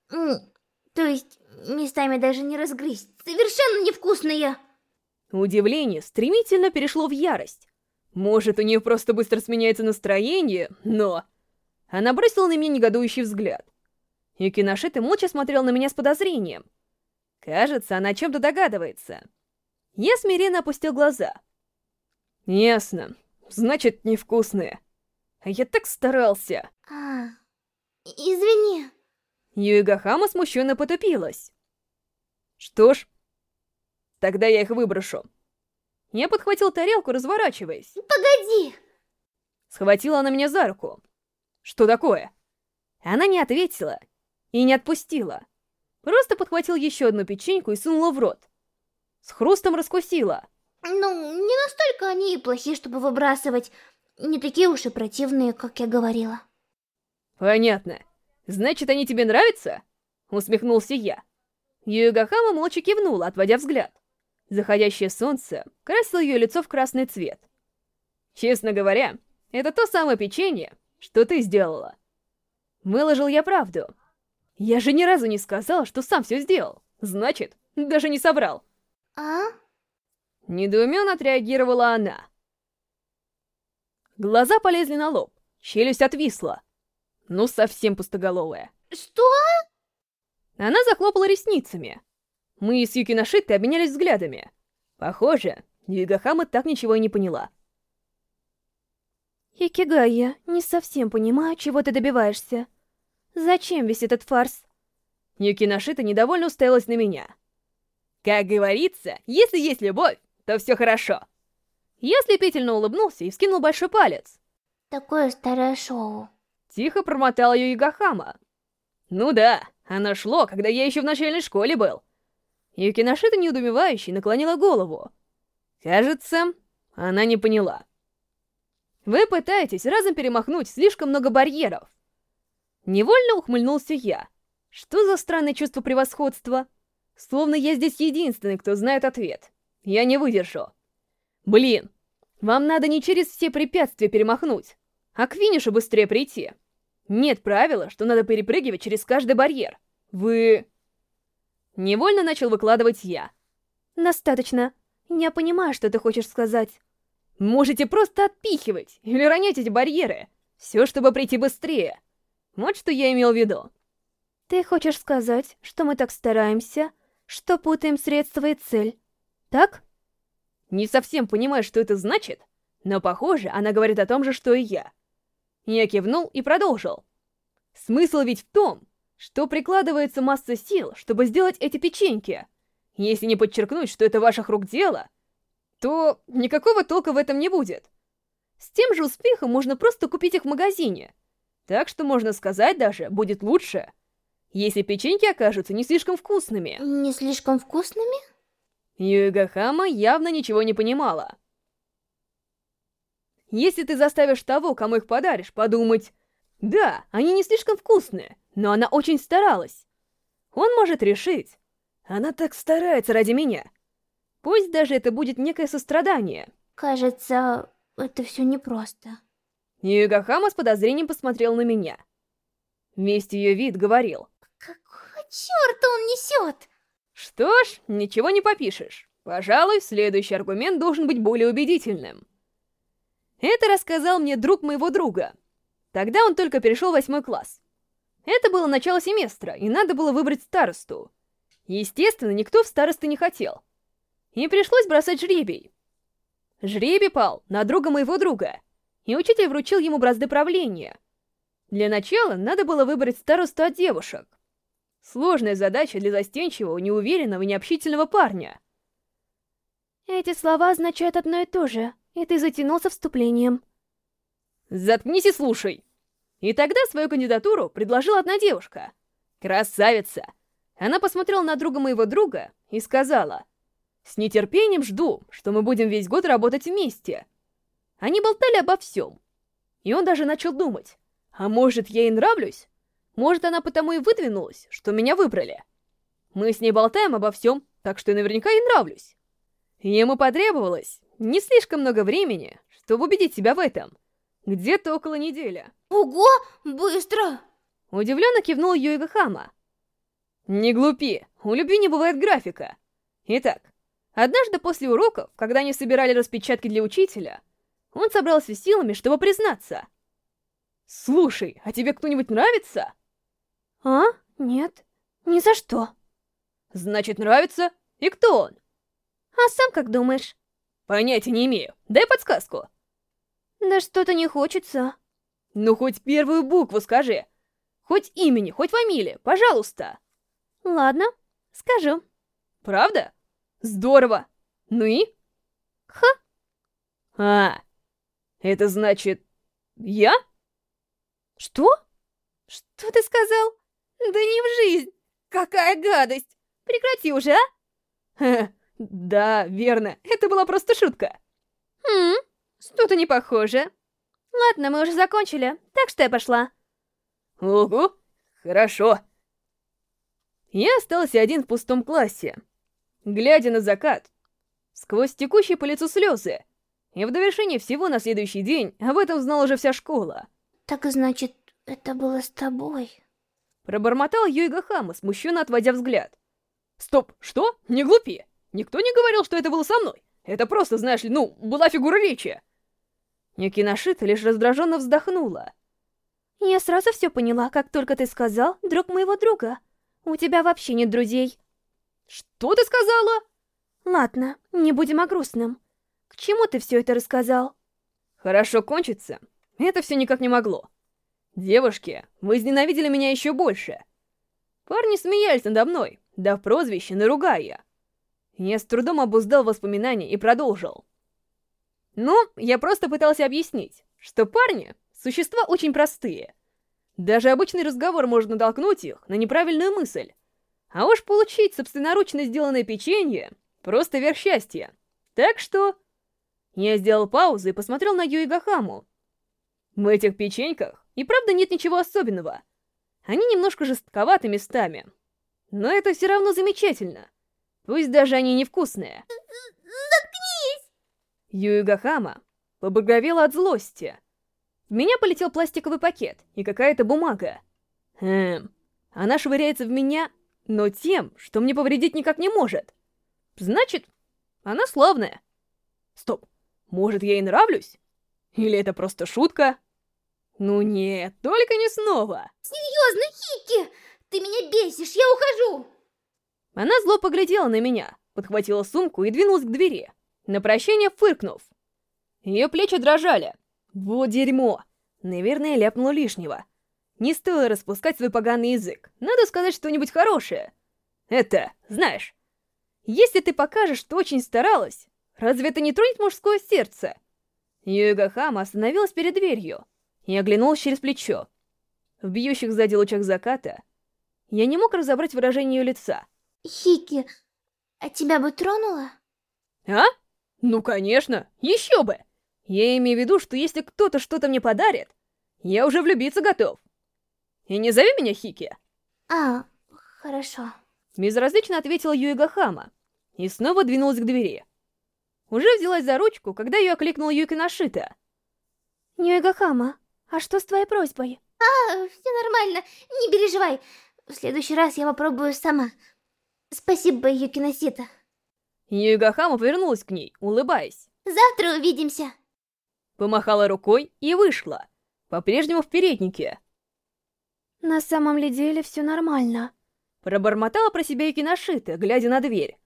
То есть, местами даже не разгрызть. Совершенно невкусные. Удивление стремительно перешло в ярость. Может, у нее просто быстро сменяется настроение, но... Она бросила на меня негодующий взгляд. Юкиношита молча смотрел на меня с подозрением. Кажется, она о чем-то догадывается. Я смиренно опустил глаза. Ясно. Значит, невкусные. А я так старался. А... Извини. Юигахама смущенно потупилась. Что ж, тогда я их выброшу. Я подхватил тарелку, разворачиваясь. Погоди! Схватила она меня за руку. Что такое? Она не ответила и не отпустила. Просто подхватил еще одну печеньку и сунула в рот. С хрустом раскусила. Ну, не настолько они и плохие, чтобы выбрасывать. Не такие уж и противные, как я говорила. «Понятно. Значит, они тебе нравятся?» Усмехнулся я. Югахама молча кивнула, отводя взгляд. Заходящее солнце красило ее лицо в красный цвет. «Честно говоря, это то самое печенье, что ты сделала». Выложил я правду. Я же ни разу не сказал, что сам все сделал. Значит, даже не соврал. «А?» Недоуменно отреагировала она. Глаза полезли на лоб, челюсть отвисла. Ну, совсем пустоголовая. Что? Она захлопала ресницами. Мы с Юкиношитой обменялись взглядами. Похоже, Югахама так ничего и не поняла. Икигая, не совсем понимаю, чего ты добиваешься. Зачем весь этот фарс? Юкиношита недовольно уставилась на меня. Как говорится, если есть любовь, то все хорошо. Я слепительно улыбнулся и вскинул большой палец. Такое старое шоу. Тихо промотал ее Югахама. Ну да, оно шло, когда я еще в начальной школе был. Юкиношита неудумевающе наклонила голову. Кажется, Она не поняла. Вы пытаетесь разом перемахнуть слишком много барьеров. Невольно ухмыльнулся я. Что за странное чувство превосходства? Словно я здесь единственный, кто знает ответ. Я не выдержу. Блин, вам надо не через все препятствия перемахнуть, а к финишу быстрее прийти. Нет правила, что надо перепрыгивать через каждый барьер. Вы... Невольно начал выкладывать я. Достаточно. Я понимаю, что ты хочешь сказать. Можете просто отпихивать или ронять эти барьеры. Все, чтобы прийти быстрее. Вот что я имел в виду. Ты хочешь сказать, что мы так стараемся, что путаем средства и цель, так? Не совсем понимаю, что это значит, но, похоже, она говорит о том же, что и я. Я кивнул и продолжил. Смысл ведь в том, что прикладывается масса сил, чтобы сделать эти печеньки. Если не подчеркнуть, что это ваших рук дело, то никакого толка в этом не будет. С тем же успехом можно просто купить их в магазине. Так что, можно сказать даже, будет лучше, если печеньки окажутся не слишком вкусными. Не слишком вкусными? Юига Хама явно ничего не понимала. Если ты заставишь того, кому их подаришь, подумать, да, они не слишком вкусные, но она очень старалась. Он может решить, она так старается ради меня. Пусть даже это будет некое сострадание. Кажется, это все непросто. Югахама с подозрением посмотрел на меня. Весь ее вид говорил. Какого черта он несет? Что ж, ничего не попишешь. Пожалуй, следующий аргумент должен быть более убедительным. Это рассказал мне друг моего друга. Тогда он только перешел в восьмой класс. Это было начало семестра, и надо было выбрать старосту. Естественно, никто в старосты не хотел. И пришлось бросать жребий. Жребий пал на друга моего друга, и учитель вручил ему бразды правления. Для начала надо было выбрать старосту от девушек. Сложная задача для застенчивого, неуверенного и необщительного парня. Эти слова означают одно и то же, и ты затянулся вступлением. Заткнись и слушай. И тогда свою кандидатуру предложила одна девушка. Красавица. Она посмотрела на друга моего друга и сказала, «С нетерпением жду, что мы будем весь год работать вместе». Они болтали обо всем. И он даже начал думать, а может, я ей нравлюсь? Может, она потому и выдвинулась, что меня выбрали. Мы с ней болтаем обо всем, так что наверняка ей нравлюсь. Ему потребовалось не слишком много времени, чтобы убедить себя в этом. Где-то около недели. Ого, быстро! Удивленно кивнул Юига Хама. Не глупи, у любви не бывает графика. Итак, однажды после уроков, когда они собирали распечатки для учителя, он собрался силами, чтобы признаться. «Слушай, а тебе кто-нибудь нравится?» «А? Нет. Ни за что». «Значит, нравится? И кто он?» «А сам как думаешь?» «Понятия не имею. Дай подсказку». «Да что-то не хочется». «Ну, хоть первую букву скажи. Хоть имени, хоть фамилия, пожалуйста». «Ладно, скажу». «Правда? Здорово. Ну и?» «Ха». «А, это значит... я?» «Что? Что ты сказал?» «Да не в жизнь! Какая гадость! Прекрати уже, а!» Ха, да, верно, это была просто шутка. Хм, что-то не похоже. Ладно, мы уже закончили, так что я пошла. Угу, хорошо. Я остался один в пустом классе, глядя на закат, сквозь текущие по лицу слезы. И в довершение всего на следующий день об этом знала уже вся школа. Так значит, это было с тобой? Пробормотал Юйга Хама, смущенно отводя взгляд. Стоп, что? Не глупи! Никто не говорил, что это было со мной. Это просто, знаешь ли, ну, была фигура речи. Никинашита лишь раздраженно вздохнула. Я сразу все поняла, как только ты сказал «друг моего друга». У тебя вообще нет друзей. Что ты сказала? Ладно, не будем о грустном. К чему ты все это рассказал? Хорошо кончится. Это все никак не могло. Девушки, вы изненавидели меня еще больше. Парни смеялись надо мной, дав прозвище наругая. Я с трудом обуздал воспоминания и продолжил. Ну, я просто пытался объяснить, что парни — существа очень простые. Даже обычный разговор может натолкнуть их на неправильную мысль. А уж получить собственноручно сделанное печенье — просто верх счастья. Так что... Я сделал паузу и посмотрел на Юигахаму. В этих печеньках и правда нет ничего особенного. Они немножко жестковаты местами. Но это все равно замечательно. Пусть даже они невкусные. Юигахама побагровела от злости. В меня полетел пластиковый пакет и какая-то бумага. Эм, она швыряется в меня, но тем, что мне повредить никак не может. Значит, она славная. Стоп, может, я ей нравлюсь? Или это просто шутка? Ну нет, только не снова. Серьезно, Хики! Ты меня бесишь, я ухожу! Она зло поглядела на меня, подхватила сумку и двинулась к двери, на прощание фыркнув. Ее плечи дрожали. Вот дерьмо. Наверное, ляпнула лишнего. Не стоило распускать свой поганый язык. Надо сказать что-нибудь хорошее. Это, знаешь, если ты покажешь, что очень старалась, разве это не тронет мужское сердце? Юэга Хама остановилась перед дверью и оглянулась через плечо. В бьющих сзади лучах заката я не мог разобрать выражение ее лица. Хики, а тебя бы тронуло? А? Ну, конечно, еще бы! Я имею в виду, что если кто-то что-то мне подарит, я уже влюбиться готов. И не зови меня Хики. А, хорошо. Безразлично ответила Юига Хама и снова двинулась к двери. Уже взялась за ручку, когда ее окликнул Юки Нашита. Юига Хама, а что с твоей просьбой? А, все нормально, не переживай. В следующий раз я попробую сама. Спасибо, Юкиносита. Юига Хама повернулась к ней, улыбаясь. Завтра увидимся. Помахала рукой и вышла, по-прежнему в переднике. На самом ли деле все нормально? Пробормотала про себя Юкиношита, глядя на дверь.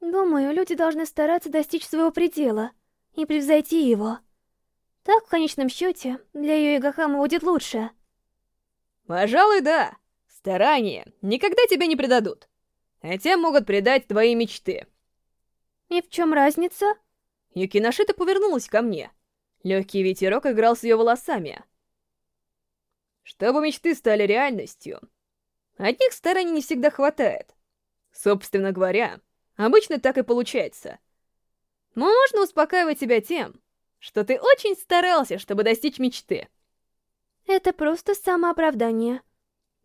Думаю, люди должны стараться достичь своего предела и превзойти его. Так, в конечном счете, для ее Игахама будет лучше. Пожалуй, да. Старания никогда тебя не предадут. Хотя могут предать твои мечты. И в чем разница? Юкиношита повернулась ко мне. Легкий ветерок играл с ее волосами. Чтобы мечты стали реальностью, одних стараний не всегда хватает. Собственно говоря, обычно так и получается. Но можно успокаивать себя тем, что ты очень старался, чтобы достичь мечты. Это просто самооправдание.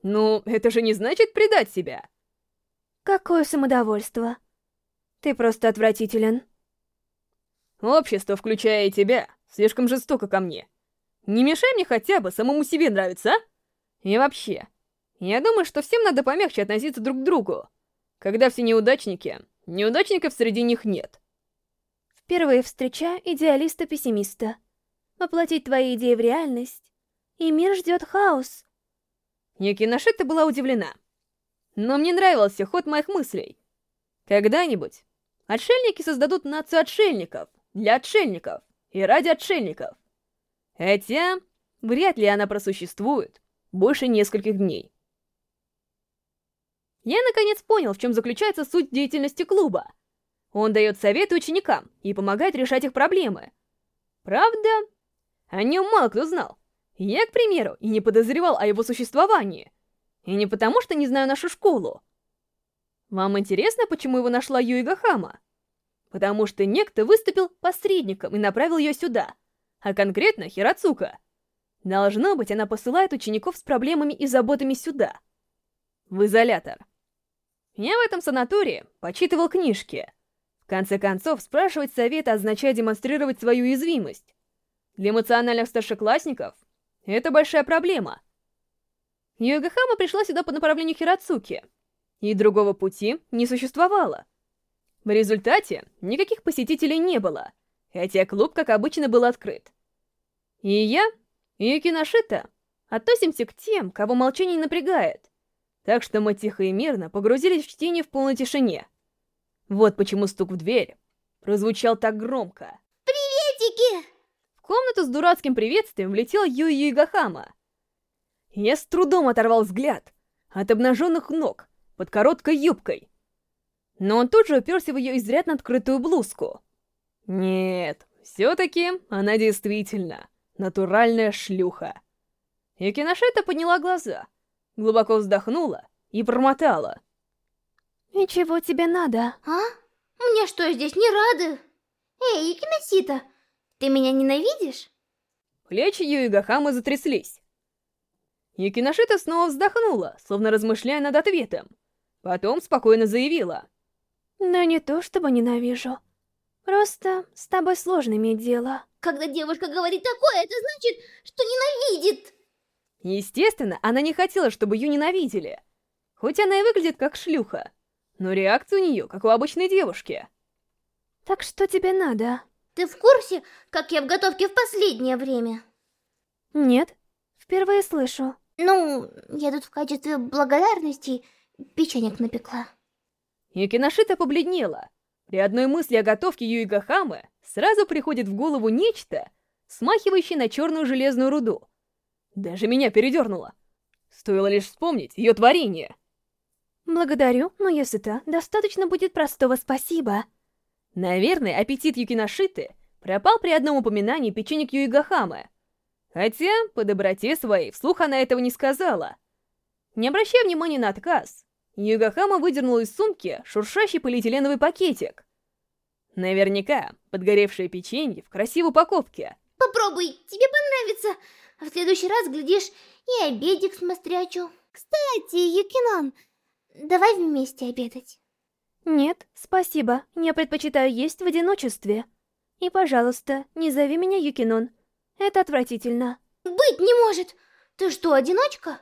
Ну, это же не значит предать себя. Какое самодовольство. Ты просто отвратителен. Общество, включая и тебя, слишком жестоко ко мне. Не мешай мне хотя бы самому себе нравиться, а? И вообще, я думаю, что всем надо помягче относиться друг к другу. Когда все неудачники, неудачников среди них нет. Впервые встречаю идеалиста-пессимиста. Воплотить твои идеи в реальность, и мир ждет хаос. Якиношита была удивлена. Но мне нравился ход моих мыслей. Когда-нибудь отшельники создадут нацию отшельников, для отшельников и ради отшельников. Хотя, вряд ли она просуществует больше нескольких дней. Я наконец понял, в чем заключается суть деятельности клуба. Он дает советы ученикам и помогает решать их проблемы. Правда, о нем мало кто знал. Я, к примеру, и не подозревал о его существовании. И не потому, что не знаю нашу школу. Вам интересно, почему его нашла Юига Хама? потому что некто выступил посредником и направил ее сюда, а конкретно Хирацука. Должно быть, она посылает учеников с проблемами и заботами сюда, в изолятор. Я в этом санатории почитывал книжки. В конце концов, спрашивать совета означает демонстрировать свою уязвимость. Для эмоциональных старшеклассников это большая проблема. Йогахама пришла сюда по направлению Хирацуки, и другого пути не существовало. В результате никаких посетителей не было, хотя клуб, как обычно, был открыт. И я, и Юкиношита относимся к тем, кого молчание напрягает, так что мы тихо и мирно погрузились в чтение в полной тишине. Вот почему стук в дверь прозвучал так громко. «Приветики!» В комнату с дурацким приветствием влетел Юй Юйгахама. Я с трудом оторвал взгляд от обнаженных ног под короткой юбкой, но он тут же уперся в ее изрядно открытую блузку. Нет, все-таки она действительно натуральная шлюха. Юкиношета подняла глаза, глубоко вздохнула и промотала. «И чего тебе надо?» А? Мне что, здесь не рады? Эй, Юкиносита, ты меня ненавидишь? Плечи Юигахамы затряслись. Юкиношита снова вздохнула, словно размышляя над ответом. Потом спокойно заявила. Да не то чтобы ненавижу. Просто с тобой сложно иметь дело. Когда девушка говорит такое, это значит, что ненавидит. Естественно, она не хотела, чтобы ее ненавидели. Хоть она и выглядит как шлюха, но реакция у нее, как у обычной девушки. Так что тебе надо? Ты в курсе, как я в готовке в последнее время? Нет, впервые слышу. Ну, я тут в качестве благодарности печенек напекла. Юкиношита побледнела. При одной мысли о готовке Юигахамы сразу приходит в голову нечто, смахивающее на черную железную руду. Даже меня передернуло. Стоило лишь вспомнить ее творение. Благодарю, но я сыта. Достаточно будет простого спасибо. Наверное, аппетит Юкиношиты пропал при одном упоминании печенек Юигахамы. Хотя, по доброте своей, вслух она этого не сказала. Не обращая внимания на отказ, Югахама выдернула из сумки шуршащий полиэтиленовый пакетик. Наверняка подгоревшее печенье в красивой упаковке. Попробуй, тебе понравится. А в следующий раз, глядишь, и обедик смострячу. Кстати, Юкинон, давай вместе обедать. Нет, спасибо. Я предпочитаю есть в одиночестве. И, пожалуйста, не зови меня Юкинон. Это отвратительно. Быть не может! Ты что, одиночка?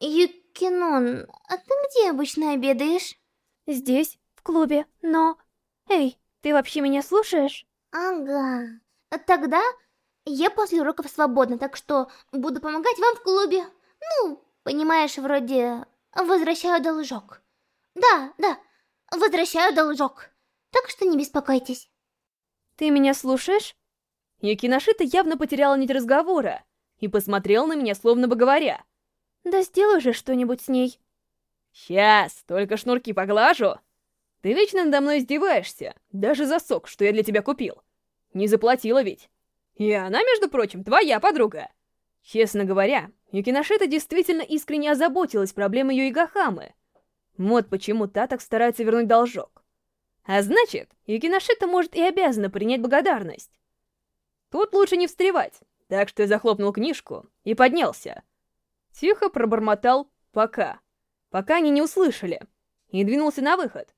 Юкинон, а ты где обычно обедаешь? Здесь, в клубе, но... Эй, ты вообще меня слушаешь? Ага. Тогда я после уроков свободна, так что буду помогать вам в клубе. Ну, понимаешь, вроде возвращаю должок. Да, да, возвращаю должок. Так что не беспокойтесь. Ты меня слушаешь? Юкиношита явно потеряла нить разговора и посмотрел на меня, словно бы говоря. Да сделай же что-нибудь с ней. Сейчас, только шнурки поглажу. Ты вечно надо мной издеваешься, даже за сок, что я для тебя купил. Не заплатила ведь. И она, между прочим, твоя подруга. Честно говоря, Юкиношита действительно искренне озаботилась проблемой Юигахамы. Вот почему та так старается вернуть должок. А значит, Юкиношита может и обязана принять благодарность. Тут лучше не встревать, так что я захлопнул книжку и поднялся. Тихо пробормотал «пока», пока они не услышали, и двинулся на выход.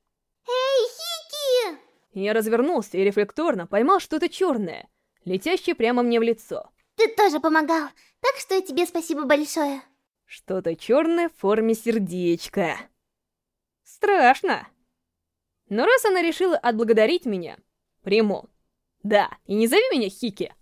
Эй, Хики! Я развернулся и рефлекторно поймал что-то черное, летящее прямо мне в лицо. Ты тоже помогал, так что и тебе спасибо большое. Что-то черное в форме сердечка. Страшно. Но раз она решила отблагодарить меня, приму. Да, и не зови меня Хики.